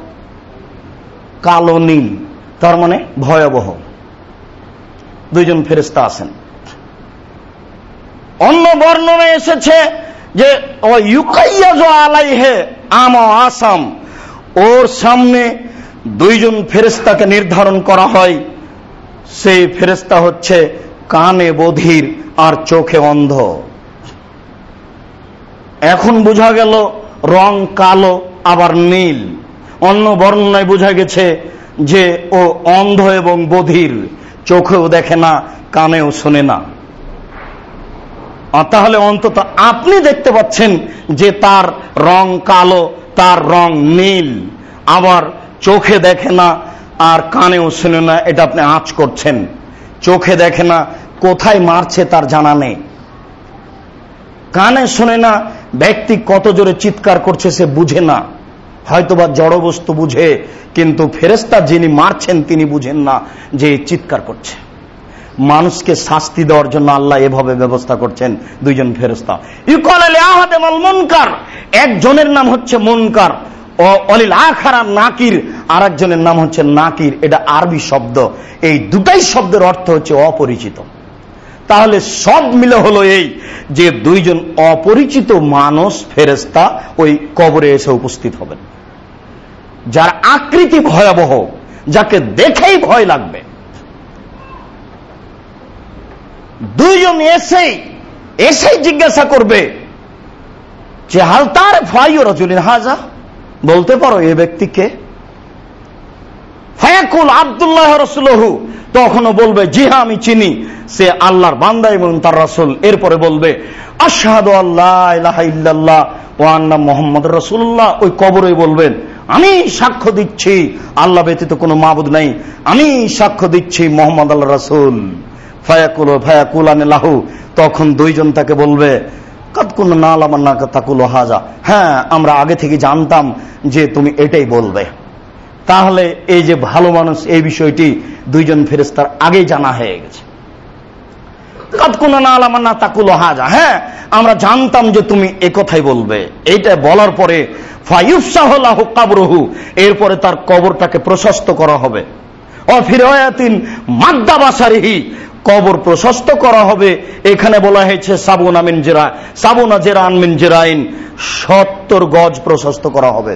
কালো নীল, তার মানে ভয়াবহ। দুইজন ফেরেস্তা আছেন। অন্য বর্ণনা এসেছে যে আলাইহে আম আসাম, ওর সামনে দুইজন ফেরেস্তাকে নির্ধারণ করা হয়। সেই ফেরেস্তা হচ্ছে কানে বধির আর চোখে অন্ধ। এখন বোঝা গেল রং কালো, আবার নীল। অন্য বর্ণনায় বোঝা গেছে যে ও অন্ধ এবং বধির, চোখেও দেখে না, কানেও শোনে না। তাহলে অন্তত আপনি দেখতে পাচ্ছেন যে তার রং কালো, তার রং নীল, আবার চোখে দেখে না আর কানেও শুনে না, এটা আপনি আঁচ করছেন। চোখে দেখে না, কোথায় মারছে তার জানা নেই। কানে শোনে না, ব্যক্তি কত জোরে চিৎকার করছে সে বুঝে না। হয়তোবা জড় বস্তু বুঝে, কিন্তু ফেরেস্তা যিনি মারছেন তিনি বুঝেন না যে চিৎকার করছে। মানুষকে শাস্তি দেওয়ার জন্য আল্লাহ এভাবে ব্যবস্থা করছেন দুইজন ফেরেস্তা ইকল মুনকার। একজনের নাম হচ্ছে মুনকার। অলিল আখারা নাকির আর একজনের নাম হচ্ছে নাকির, এটা আরবি শব্দ। এই দুটাই শব্দের অর্থ হচ্ছে অপরিচিত। তাহলে সব মিলে হলো এই যে দুইজন অপরিচিত মানুষ ফেরেস্তা ওই কবরে এসে উপস্থিত হবেন। যার আকৃতি ভয়াবহ, যাকে দেখেই ভয় লাগবে। দুইজন এসেই এসেই জিজ্ঞাসা করবে, যে হালতার ফাইও রজুলিন হাজা? বলতে পারো, এ ব্যক্তিকে ফায়াকুল আবদুল্লাহ রসুলহু। তখনও বলবে, জি হ্যাঁ আমি চিনি। সে আল্লাহর বান্দা এবং তার রাসুল। এরপরে বলবে, আশাহাদ আল্লাহ ইল্লাল্লাহ ও আন্না মোহাম্মদ রসুল্লাহ ওই কবরে বলবেন, আমি সাক্ষ্য দিচ্ছি, আল্লাহ ব্যতীত কোনো মাবুদ নাই। আমি সাক্ষ্য দিচ্ছি মোহাম্মদ আল্লাহ রসুল। ফায়াকুল ফায়াকুল আনে লাহু। তখন দুইজন তাকে বলবে হ্যাঁ আমরা আগে থেকে জানতাম যে তুমি এটাই বলবে। তাহলে এই যে ভালো মানুষ, এই বিষয়টি দুইজন আগে জানা হয়ে গেছে। হ্যাঁ আমরা জানতাম যে তুমি বলবে। এইটা বলার পরে এরপরে তার কবরটাকে প্রশস্ত করা হবে। অফিরায়াতিন কবর প্রশস্ত করা হবে। এখানে বলা হয়েছে, সাবুনা মিন জেরা সাবুনা জেরান মিন জেরাইন সত্তর গজ প্রশস্ত করা হবে।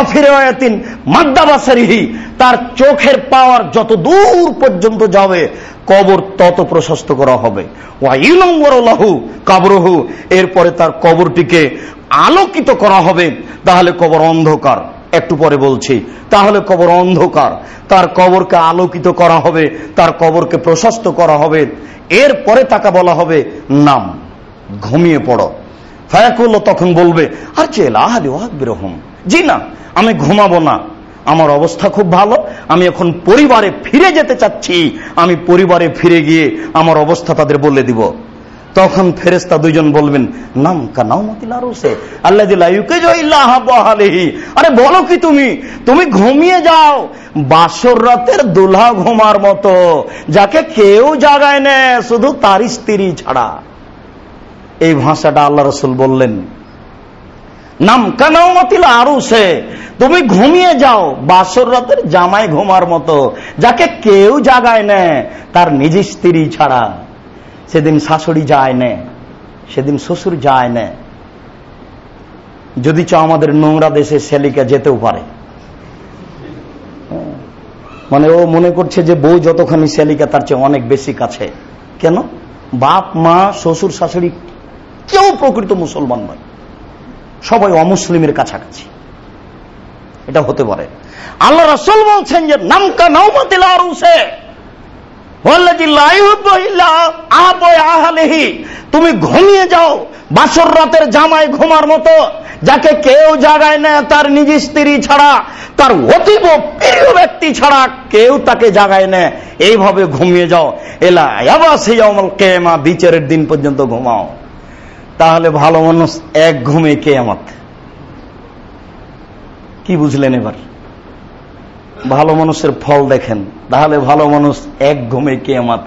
অফিরায়াতিন মাদ্দা বাসারিহি তার চোখের পাওয়ার যত দূর পর্যন্ত যাবে, কবর তত প্রশস্ত করা হবে। ওয়াইলম্বরলাহু কাবরহু এরপরে তার কবরটিকে আলোকিত করা হবে, তাহলে কবর অন্ধকার। একটু পরে বলছি, তাহলে কবর অন্ধকার। তার কবরকে আলোকিত করা হবে, তার কবরকে প্রশস্ত করা হবে এরপরে তাকে বলা হবে নাম। ঘুমিয়ে পড়ো। ফায়াকুল্ল তখন বলবে, আর চেল আহালি ওয়াকবিরহম জি না, আমি ঘুমাবো না। আমার অবস্থা খুব ভালো, আমি এখন পরিবারে ফিরে যেতে চাচ্ছি। আমি পরিবারে ফিরে গিয়ে আমার অবস্থা তাদের বলে দিব। তখন ফেরেস্তা দুইজন বলবেন, নাম কানাউমতিলারুসে আল্লাহ আরে বলো কি তুমি? তুমি ঘুমিয়ে যাও। বাসর রাতের দুলহা ঘুমার মতো, যাকে কেউ জাগায় নে, শুধু তার স্ত্রী ছাড়া। এই ভাষাটা আল্লাহ রসুল বললেন, নাম কানাউমতিল আরুসে তুমি ঘুমিয়ে যাও। বাসর রাতের জামাই ঘুমার মতো, যাকে কেউ জাগায় না, তার নিজ স্ত্রী ছাড়া। সেদিন শাশুড়ি যায় না, সেদিন শ্বশুর যায় না। যদি চাও আমাদের নোংরা দেশে সেলিকা যেতেও পারে। মানে ও মনে করছে যে বউ যতখানি সেলিকা, তার চেয়ে অনেক বেশি কাছে। কেন? বাপ, মা, শ্বশুর, শাশুড়ি কেউ প্রকৃত মুসলমান নয়। সবাই অমুসলিমের কাছাকাছি। এটা হতে পারে। আল্লাহ রসুল বলছেন যে, নামকা নৌমতিল আরুসে তুমি ঘুমিয়ে যাও, বাসর রাতের জামাই ঘুমার মতো, যাকে কেউ জাগায় না, তার নিজ স্ত্রী ছাড়া, তার অতীব প্রিয় ব্যক্তি ছাড়া কেউ তাকে জাগায় না। এইভাবে ঘুমিয়ে যাও। এলা কেমা বিচারের দিন পর্যন্ত ঘুমাও। তাহলে ভালো মানুষ এক ঘুমে কে আমার কি বুঝলেন এবার? ভালো মানুষের ফল দেখেন। তাহলে ভালো মানুষ এক ঘুমে কেয়ামাত।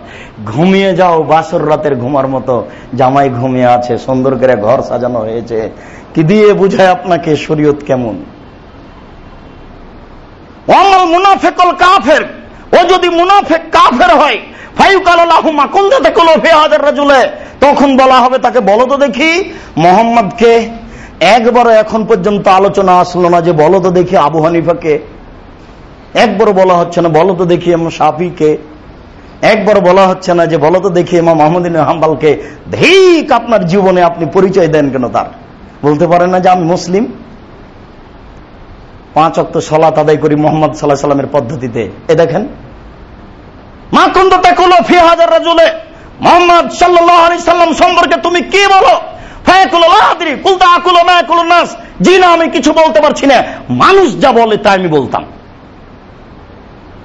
ঘুমিয়ে যাও, বাসর রাতের ঘুমার মতো। জামাই ঘুমিয়ে আছে, সুন্দর করে ঘর সাজানো হয়েছে। কি দিয়ে বুঝায় আপনাকে শরীয়ত কেমন? অমল মুনাফেকল কাফের। ও যদি মুনাফেক কাফের হয় তখন বলা হবে তাকে, বলো তো দেখি, মোহাম্মদকে। একবারও এখন পর্যন্ত আলোচনা আসলো না যে বলো তো দেখি আবু হানিফাকে। একবার বলা হচ্ছে না, বলো তো দেখি এমন সাফিকে একবার বলা হচ্ছে না যে, বলো তো দেখি এমা মাহমুদিন হাম্বালকে। ধীক আপনার জীবনে আপনি পরিচয় দেন কেন তার? বলতে পারেন না যে আমি মুসলিম। পাঁচ অক্ত সলাত আদায় করি মোহাম্মদ সাল্লাহ সাল্লামের পদ্ধতিতে। এ দেখেন। মা কুন্দ ফি হাজার রাজুলে। মোহাম্মদ সাল্লাহ আলি সাল্লাম সম্পর্কে তুমি কি বলো? জি না, আমি কিছু বলতে পারছি না। মানুষ যা বলে তা আমি বলতাম।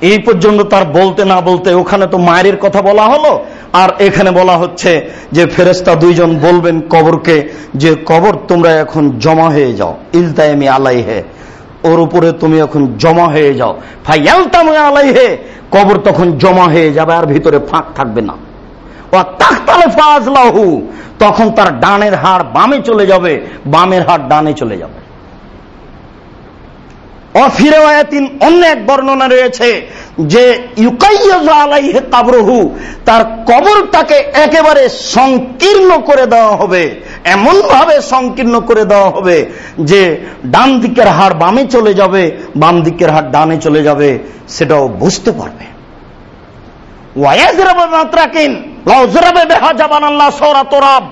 এই পর্যন্ত তার বলতে না বলতে ওখানে তো মায়ের কথা বলা হলো। আর এখানে বলা হচ্ছে যে ফেরেস্তা দুইজন বলবেন কবরকে যে কবর তোমরা এখন জমা হয়ে যাও। ইলতায়ামি আলাইহে। ওর উপরে তুমি এখন জমা হয়ে যাও। ফাইয়ালতাম আলাইহে। কবর তখন জমা হয়ে যাবে আর ভিতরে ফাঁক থাকবে না। তখন তার ডানের হাড় বামে চলে যাবে। বামের হাড় ডানে চলে যাবে। এক বর্ণনা রয়েছে যে কাবরহু, তার কবরটাকে একেবারে সংকীর্ণ করে দেওয়া হবে এমন ভাবে সংকীর্ণ করে দেওয়া হবে যে ডান দিকের হাড় বামে চলে যাবে, বাম দিকের হাড় ডানে চলে যাবে, সেটাও বুঝতে পারবে। ওয়াইজরাবে মাত্রাকিন লজরাবে বেহা জাবান আল্লাহ সরা তোরাব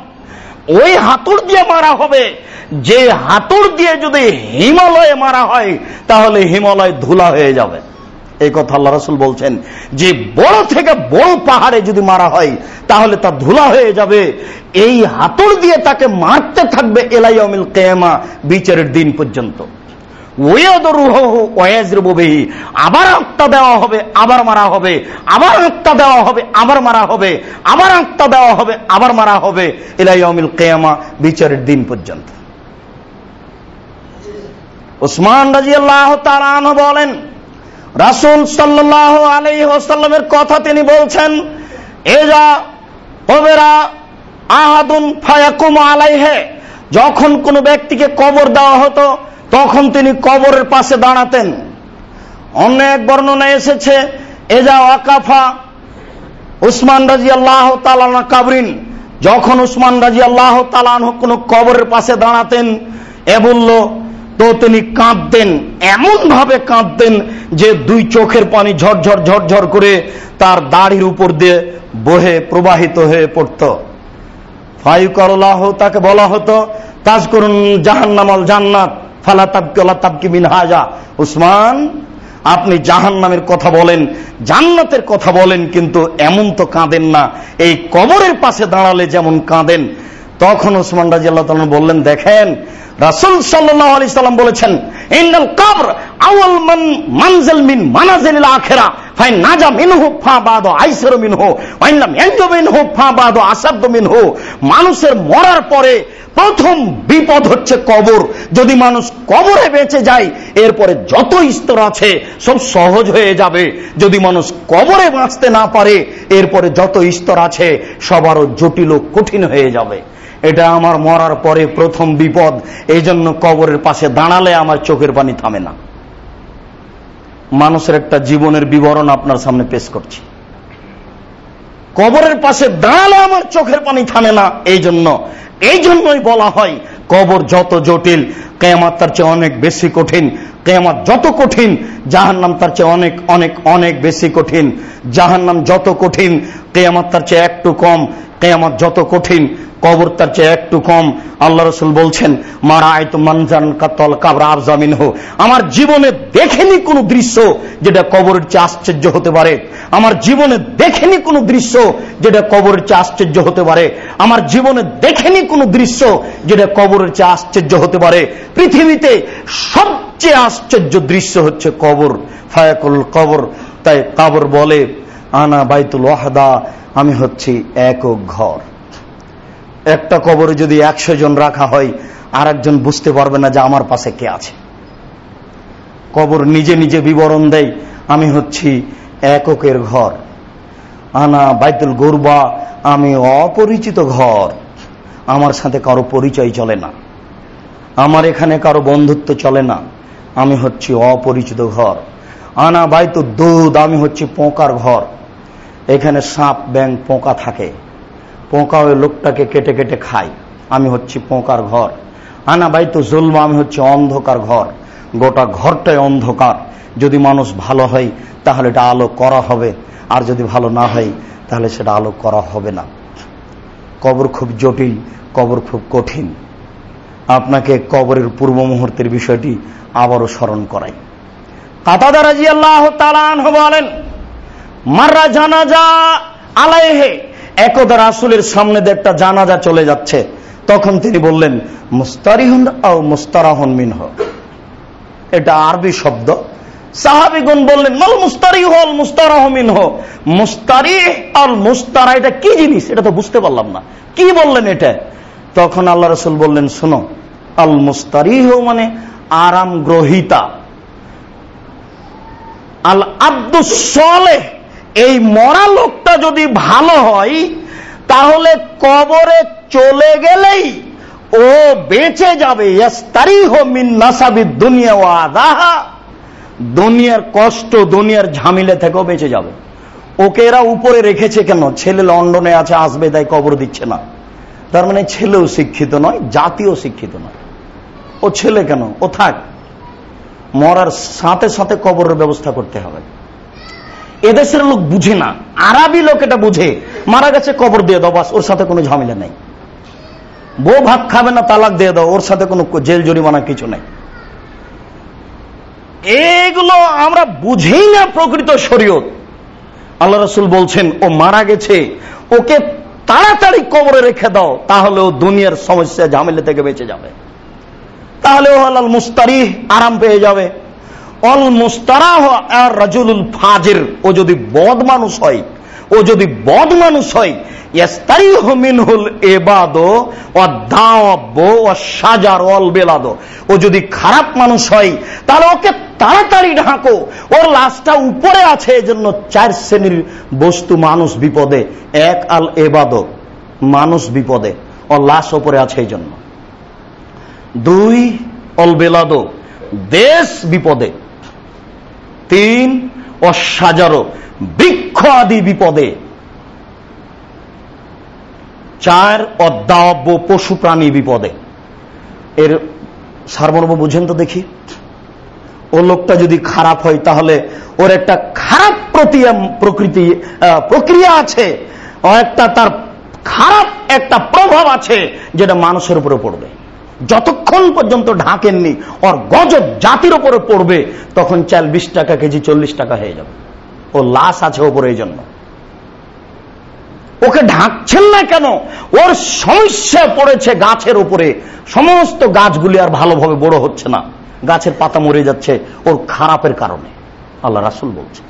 ওই হাতুর দিয়ে মারা হবে। যে হাতুর দিয়ে যদি হিমালয়ে মারা হয়, তাহলে হিমালয় ধুলা হয়ে যাবে। এই কথা আল্লাহ রসুল বলছেন, যে বড় থেকে বড় পাহাড়ে যদি মারা হয়, তাহলে তা ধুলা হয়ে যাবে। এই হাতুর দিয়ে তাকে মারতে থাকবে এলাই অমিল কেমা বিচারের দিন পর্যন্ত। আবার আত্মা দেওয়া হবে, আবার মারা হবে। আবার আত্মা দেওয়া হবে, আবার মারা হবে। আবার আত্মা দেওয়া হবে, আবার মারা হবে। এলাই অমিল কেয়ামা, বিচারের দিন পর্যন্ত। উসমান রাজি আল্লাহ বলেন, রাসুল সাল্লাহ আলী ওসাল্লামের কথা তিনি বলছেন, এজা ওবেরা আহাদুন ফায়াকুম আলাইহে। যখন কোন ব্যক্তিকে কবর দেওয়া হতো তখন তিনি কবরের পাশে দাঁড়াতেন। অন্য এক বর্ণনা এসেছে, এজা ওয়াকাফা উসমান রাজি আল্লাহ তালানা কাবরিন, যখন উসমান রাজি আল্লাহ তালান কোন কবরের পাশে দাঁড়াতেন, এ বলল, তো তিনি কাঁদতেন এমন ভাবে কাঁদতেন যে দুই চোখের পানি ঝরঝর ঝরঝর করে তার দাড়ির উপর দিয়ে বহে প্রবাহিত হয়ে পড়ত। ফাইকরলাহ তাকে বলা হতো তাজ করুন জাহান্নামাল জান্নাত। মিন উসমান, আপনি জাহান নামের কথা বলেন, জান্নাতের কথা বলেন, কিন্তু এমন তো কাঁদেন না। এই কবরের পাশে দাঁড়ালে যেমন কাঁদেন, তখন ওসমান রাজি আল্লাহ বললেন, দেখেন, রাসুল সাল্লাম বলেছেন কবর আউয়াল মান মানজিল মিন মানাজিল আখিরা, ফাইন নাজা ফা বাদু ফা বাদু মিনহু। মানুষের মরার পরে প্রথম বিপদ হচ্ছে কবর। যদি মানুষ কবরে বেঁচে যায় এরপরে যত স্তর আছে সব সহজ হয়ে যাবে। যদি মানুষ কবরে বাঁচতে না পারে, এরপরে যত স্তর আছে সবারও জটিল কঠিন হয়ে যাবে। এটা আমার মরার পরে প্রথম বিপদ। এই জন্য কবরের পাশে দাঁড়ালে আমার চোখের পানি থামে না। মানুষের একটা জীবনের বিবরণ আপনার সামনে পেশ করছি। কবরের পাশে দাঁড়ালে আমার চোখের পানি থামে না। এই জন্য এই জন্যই বলা হয়, কবর যত জটিল কেয়ামাত তার চেয়ে অনেক বেশি কঠিন। কেয়ামাত যত কঠিন, জাহান্নাম তার চেয়ে অনেক অনেক অনেক বেশি কঠিন। জাহান্নাম যত কঠিন, কেয়ামাত তার চেয়ে একটু কম। কেয়ামত যত কঠিন, কবর তার চেয়ে একটু কম। আল্লাহ রসুল বলছেন মারা আয়ত মানজান কাতল কাবরা আফজামিন হো আমার জীবনে দেখেনি কোনো দৃশ্য যেটা কবরের চেয়ে আশ্চর্য হতে পারে। আমার জীবনে দেখেনি কোনো দৃশ্য যেটা কবরের চেয়ে আশ্চর্য হতে পারে। আমার জীবনে দেখেনি কোনো দৃশ্য যেটা কবরের চেয়ে আশ্চর্য হতে পারে। পৃথিবীতে সবচেয়ে আশ্চর্য দৃশ্য হচ্ছে কবর, ফায়াকুল কবর। তাই কাবর বলে, আনা বাইতুল ওয়াহাদা, আমি হচ্ছি একক ঘর। একটা কবরে যদি একশো জন রাখা হয় আর একজন বুঝতে পারবে না যে আমার পাশে কে আছে। কবর নিজে নিজে বিবরণ দেয়, আমি হচ্ছি এককের ঘর। আনা বাইতুল গরবা, আমি অপরিচিত ঘর। আমার সাথে কারও পরিচয় চলে না। আমার এখানে কারও বন্ধুত্ব চলে না। আমি হচ্ছি অপরিচিত ঘর। আনা বাইতু দুধ, আমি হচ্ছি পোকার ঘর। এখানে সাপ ব্যাং পোকা থাকে। পোকা ওই লোকটাকে কেটে কেটে খায়। আমি হচ্ছি পোকার ঘর। আনা বাই তো জুলমা, আমি হচ্ছে অন্ধকার ঘর। গোটা ঘরটাই অন্ধকার। যদি মানুষ ভালো হয়, তাহলে এটা আলো করা হবে। আর যদি ভালো না হয়, তাহলে সেটা আলো করা হবে না। কবর খুব জটিল, কবর খুব কঠিন। আপনাকে কবরের পূর্ব মুহূর্তের বিষয়টি আবারও স্মরণ করাই। জানাজা একদা রাসুলের সামনে একটা জানাজা চলে যাচ্ছে। তখন তিনি বললেন মিনহ। এটা আরবি শব্দ। বললেন মুস্তারি হল মিনহ? মুস্তারা। এটা কি জিনিস? এটা তো বুঝতে পারলাম না। কি বললেন এটা? তখন আল্লাহ রসুল বললেন, শোনো আল মুস্তারিহ মানে আরাম গ্রহিতা আল আব্দুসলে এই মরা লোকটা যদি ভালো হয়, তাহলে কবরে চলে গেলেই ও বেঁচে যাবে। দুনিয়ার কষ্ট, দুনিয়ার ঝামিলে থেকেও বেঁচে যাবে। ওকে এরা উপরে রেখেছে কেন? ছেলে লন্ডনে আছে, আসবে, তাই কবর দিচ্ছে না। তার মানে ছেলেও শিক্ষিত নয়, জাতিও শিক্ষিত নয়। ও ছেলে কেন? ও থাক। মরার সাথে সাথে কবরের ব্যবস্থা করতে হবে। এদেশের লোক বুঝে না। আরবি লোক এটা বুঝে। মারা গেছে, কবর দিয়ে দাও, বাস। ওর সাথে কোনো ঝামেলা নেই। বউ ভাত খাবে না, তালাক দিয়ে দাও। ওর সাথে কোনো জেল জরিমানা কিছু নেই। এগুলো আমরা বুঝেই না প্রকৃত শরীয়ত। আল্লাহ রসুল বলছেন, ও মারা গেছে, ওকে তাড়াতাড়ি কবরে রেখে দাও, তাহলে ও দুনিয়ার সমস্যা, ঝামেলা থেকে বেঁচে যাবে। তাহলে ও আল্লাহ মুস্তারি আরাম পেয়ে যাবে। অল মুস্তারাহ আর রাজুলুল ও যদি বদ মানুষ হয়, ও যদি বদ মানুষ হয় যদি খারাপ মানুষ হয়, তাহলে ওকে তাড়াতাড়ি ঢাকো। ওর লাশটা উপরে আছে এজন্য চার শ্রেণির বস্তু মানুষ বিপদে। এক আল এবাদ মানুষ বিপদে। ওর লাশ ওপরে আছে এই জন্য। দুই, অল বেলাদ। দেশ বিপদে। তিন, অসাজারো। বৃক্ষ আদি বিপদে। চার, অদ্যাব্য পশু প্রাণী বিপদে। এর সারমর্ম বুঝেন তো দেখি। ও লোকটা যদি খারাপ হয়, তাহলে ওর একটা খারাপ প্রকৃতি প্রক্রিয়া আছে। একটা তার খারাপ একটা প্রভাব আছে, যেটা মানুষের উপরে পড়বে। যতক্ষণ পর্যন্ত ঢাকেননি ওর গজব জাতির উপরে পড়বে, তখন চাল বিশ টাকা কেজি চল্লিশ টাকা হয়ে যাবে। ও লাশ আছে ওপরে এই জন্য। ওকে ঢাকছেন না কেন? ওর সমস্যা পড়েছে গাছের উপরে সমস্ত গাছগুলি আর ভালোভাবে বড় হচ্ছে না। গাছের পাতা মরে যাচ্ছে ওর খারাপের কারণে। আল্লাহ রাসুল বলছে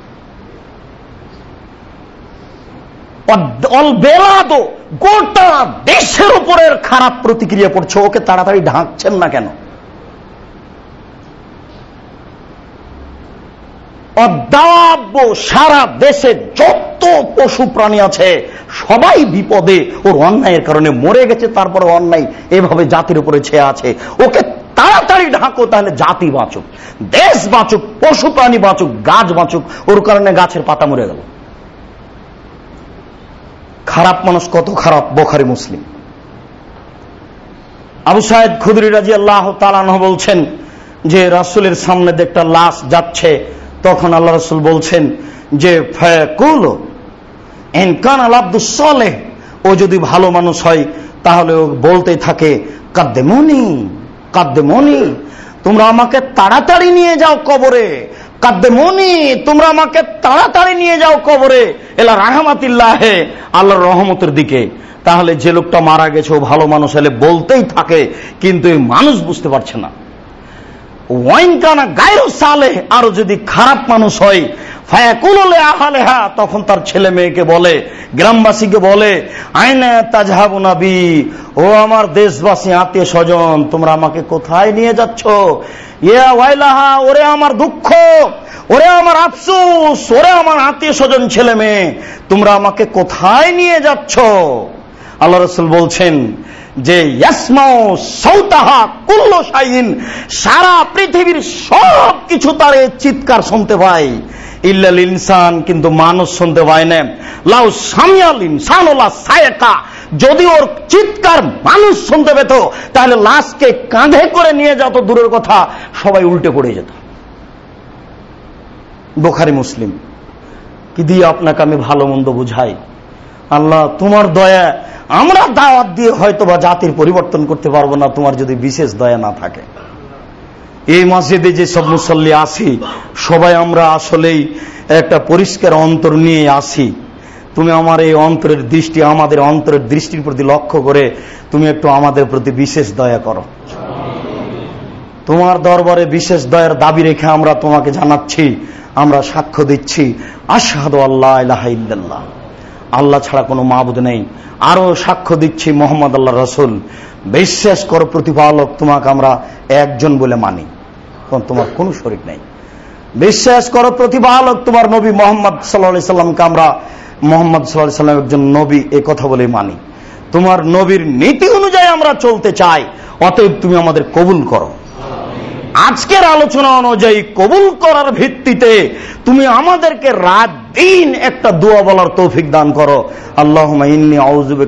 গোটা দেশের উপরের খারাপ প্রতিক্রিয়া পড়ছে, ওকে তাড়াতাড়ি ঢাকছেন না কেন? সারা দেশে যত পশু প্রাণী আছে, সবাই বিপদে, ওর অন্যায়ের কারণে মরে গেছে, তারপরে অন্যায় এভাবে জাতির উপরে ছেয়ে আছে। ওকে তাড়াতাড়ি ঢাকো, তাহলে জাতি বাঁচুক, দেশ বাঁচুক, পশু প্রাণী বাঁচুক, গাছ বাঁচুক, ওর কারণে গাছের পাতা মরে গেল খারাপ মানুষ কত খারাপ, বোখারি মুসলিম। আবু সাহেদ খুদরি রাজি আল্লাহ তালান বলছেন যে রাসুলের সামনে একটা লাশ যাচ্ছে, তখন আল্লাহ রসুল বলছেন যে, ফ্যাকুল এনকান আল আব্দুসলে ও যদি ভালো মানুষ হয়, তাহলে ও বলতে থাকে, কাদ্দেমনি কাদ্দেমনি, তোমরা আমাকে তাড়াতাড়ি নিয়ে যাও কবরে তোমরা আমাকে তাড়াতাড়ি নিয়ে যাও কবরে। এলা রহমতের দিকে। তাহলে যে লোকটা মারা গেছে, ও ভালো মানুষ হলে বলতেই থাকে, কিন্তু এই মানুষ বুঝতে পারছে না। ওয়াইনকানা গায়ের সালে আরও যদি খারাপ মানুষ হয় আহালেহা তখন তার ছেলে মেয়েকে বলে, গ্রামবাসীকে বলে, আইনে তাজহাবু নাবি, ও আমার দেশবাসী, আত্মীয় স্বজন, তোমরা আমাকে কোথায় নিয়ে যাচ্ছ? ইয়া ওয়াইলাহা, ওরে আমার দুঃখ, ওরে আমার আফসুস, ওরে আমার আত্মীয় স্বজন ছেলে মেয়ে, তোমরা আমাকে কোথায় নিয়ে যাচ্ছ? আল্লাহ রসুল বলছেন যে সারা পৃথিবীর সব কিছু তার চিৎকার শুনতে পায়। ইল্লাল ইনসান কিন্তু মানুষ শুনতে পায় না। লাউ সামিয়াল ইনসান সায়কা। যদি ওর চিৎকার মানুষ শুনতে পেত, তাহলে লাশকে কাঁধে করে নিয়ে যেত দূরের কথা, সবাই উল্টে পড়ে যেত। বোখারি মুসলিম, কি দিয়ে আপনাকে আমি ভালো মন্দ বুঝাই? আল্লাহ, তোমার দয়া, আমরা দাওয়াত দিয়ে হয়তো বা জাতির পরিবর্তন করতে পারব না, তোমার যদি বিশেষ দয়া না থাকে। এই মসজিদে যে সব মুসল্লি আসি সবাই আমরা আসলেই একটা পরিষ্কার অন্তর নিয়ে আসি তুমি আমার এই অন্তরের দৃষ্টি, আমাদের অন্তরের দৃষ্টির প্রতি লক্ষ্য করে তুমি একটু আমাদের প্রতি বিশেষ দয়া করো। তোমার দরবারে বিশেষ দয়ার দাবি রেখে আমরা তোমাকে জানাচ্ছি, আমরা সাক্ষ্য দিচ্ছি, আশহাদু আল্লাহ ইল্লাল্লাহ। আল্লাহ ছাড়া কোনো মাবুদ নেই। আরও সাক্ষ্য দিচ্ছি মোহাম্মদ আল্লাহ রসুল। বিশ্বাস করো, প্রতিপালক, তোমাকে আমরা একজন বলে মানি। তোমার কোনো শরিক নেই। বিশ্বাস করো, প্রতিপালক, তোমার নবী মোহাম্মদ সাল্লা সাল্লামকে আমরা মোহাম্মদ সাল্লাহ সাল্লাম একজন নবী এ কথা বলে মানি। তোমার নবীর নীতি অনুযায়ী আমরা চলতে চাই। অতএব তুমি আমাদের কবুল করো। আজকের আলোচনা অনুযায়ী কবুল করার ভিত্তিতে তুমি আমাদেরকে রাত দিন একটা দোয়া বলার তৌফিক দান করো। আল্লাহ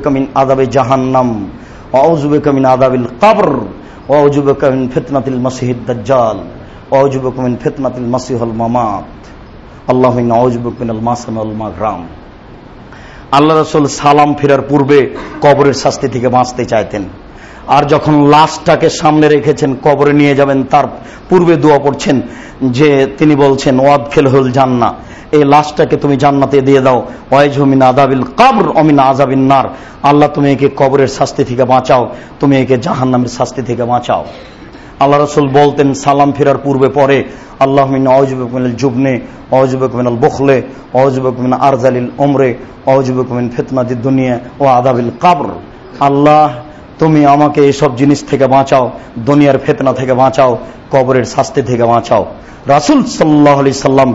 কামিন আদাবে জাহান্নাম আউজুবে কামিন আদাবিল কাবর ওয়াউজুবে কামিন ফিতনাতিল মাসিহিদ দাজ্জাল ওয়াউজুবে কামিন ফিতনাতিল মাসিহুল মামাত। আল্লাহ আউজুবে কামিনাল মাসাম আল মাগরাম। আল্লাহ রসুল সালাম ফেরার পূর্বে কবরের শাস্তি থেকে বাঁচতে চাইতেন। আর যখন লাশটাকে সামনে রেখেছেন, কবরে নিয়ে যাবেন, তার পূর্বে দোয়া পড়ছেন যে তিনি বলছেন ওয়াদ খেল হল জান্না এই লাশটাকে তুমি জান্নাতে দিয়ে দাও। ওয়াইজমিন আদাবিল কাবর অমিন আজাবিন নার। আল্লাহ, তুমি একে কবরের শাস্তি থেকে বাঁচাও। তুমি একে জাহান্নামের শাস্তি থেকে বাঁচাও। আল্লাহ রসুল বলতেন, সালাম ফেরার পূর্বে পরে, আল্লাহ অজুবকমিনাল জুবনে অজুবকমিনাল বখলে অজুবকমিন আরজালিল ওমরে অজুবকমিন ফেতনাদি দুনিয়া ও আদাবিল কাবর। আল্লাহ তুমি আমাকে এইসব জিনিস থেকে বাঁচাও, দুনিয়ার ফেতনা থেকে বাঁচাও, কবরের শাস্তি থেকে বাঁচাও। রাসুল সাল্লাহ আলি সাল্লাম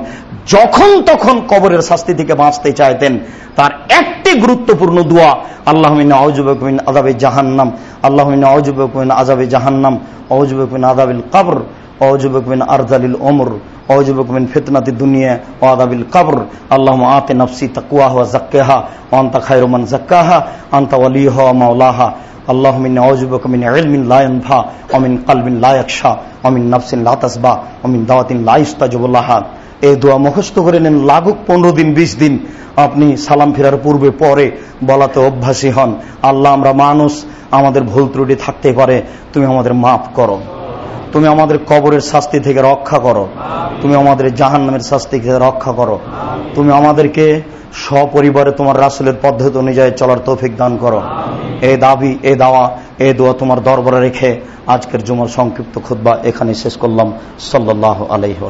যখন তখন কবরের শাস্তি থেকে বাঁচতে চাইতেন, তার একটি গুরুত্বপূর্ণ দোয়া, আল্লাহ আউজুবিন আজাবে জাহান্নাম, আল্লাহ আউজুবিন আজাবে জাহান্নাম আউজুবিন আদাবিল কাবর অজুবকমিন আরজালিল ওমর অজুবকমিন ফিতনাতি দুনিয়া ও আদাবিল কবর। আল্লাহ আতে নফসি তাকুয়া জাক্কাহা আন্তা খায়রুমান জাক্কাহা আন্তা ওয়ালিহ মাওলাহা। اللهم إني أعوذ بك من علم لا ينفع ومن قلب لا يخشى ومن نفس لا تسبع ومن دعوة لا يستجب لها এই দোয়া মুখস্থ করে নেন লাগুক পনেরো দিন বিশ দিন আপনি সালাম ফেরার পূর্বে পরে বলাতে অভ্যাসী হন আল্লাহ আমরা মানুষ আমাদের ভুল ত্রুটি থাকতে পারে তুমি আমাদের মাফ করো তুমি আমাদের কবরের শাস্তি থেকে রক্ষা করো তুমি আমাদের জাহান নামের শাস্তি থেকে রক্ষা করো তুমি আমাদেরকে সপরিবারে তোমার রাসুলের পদ্ধতি অনুযায়ী চলার তৌফিক দান করো। এ দাবি, এ দাওয়া, এ দোয়া তোমার দরবারে রেখে আজকের জুমার সংক্ষিপ্ত খুদ্া এখানে শেষ করলাম। সাল্লাহ আলহি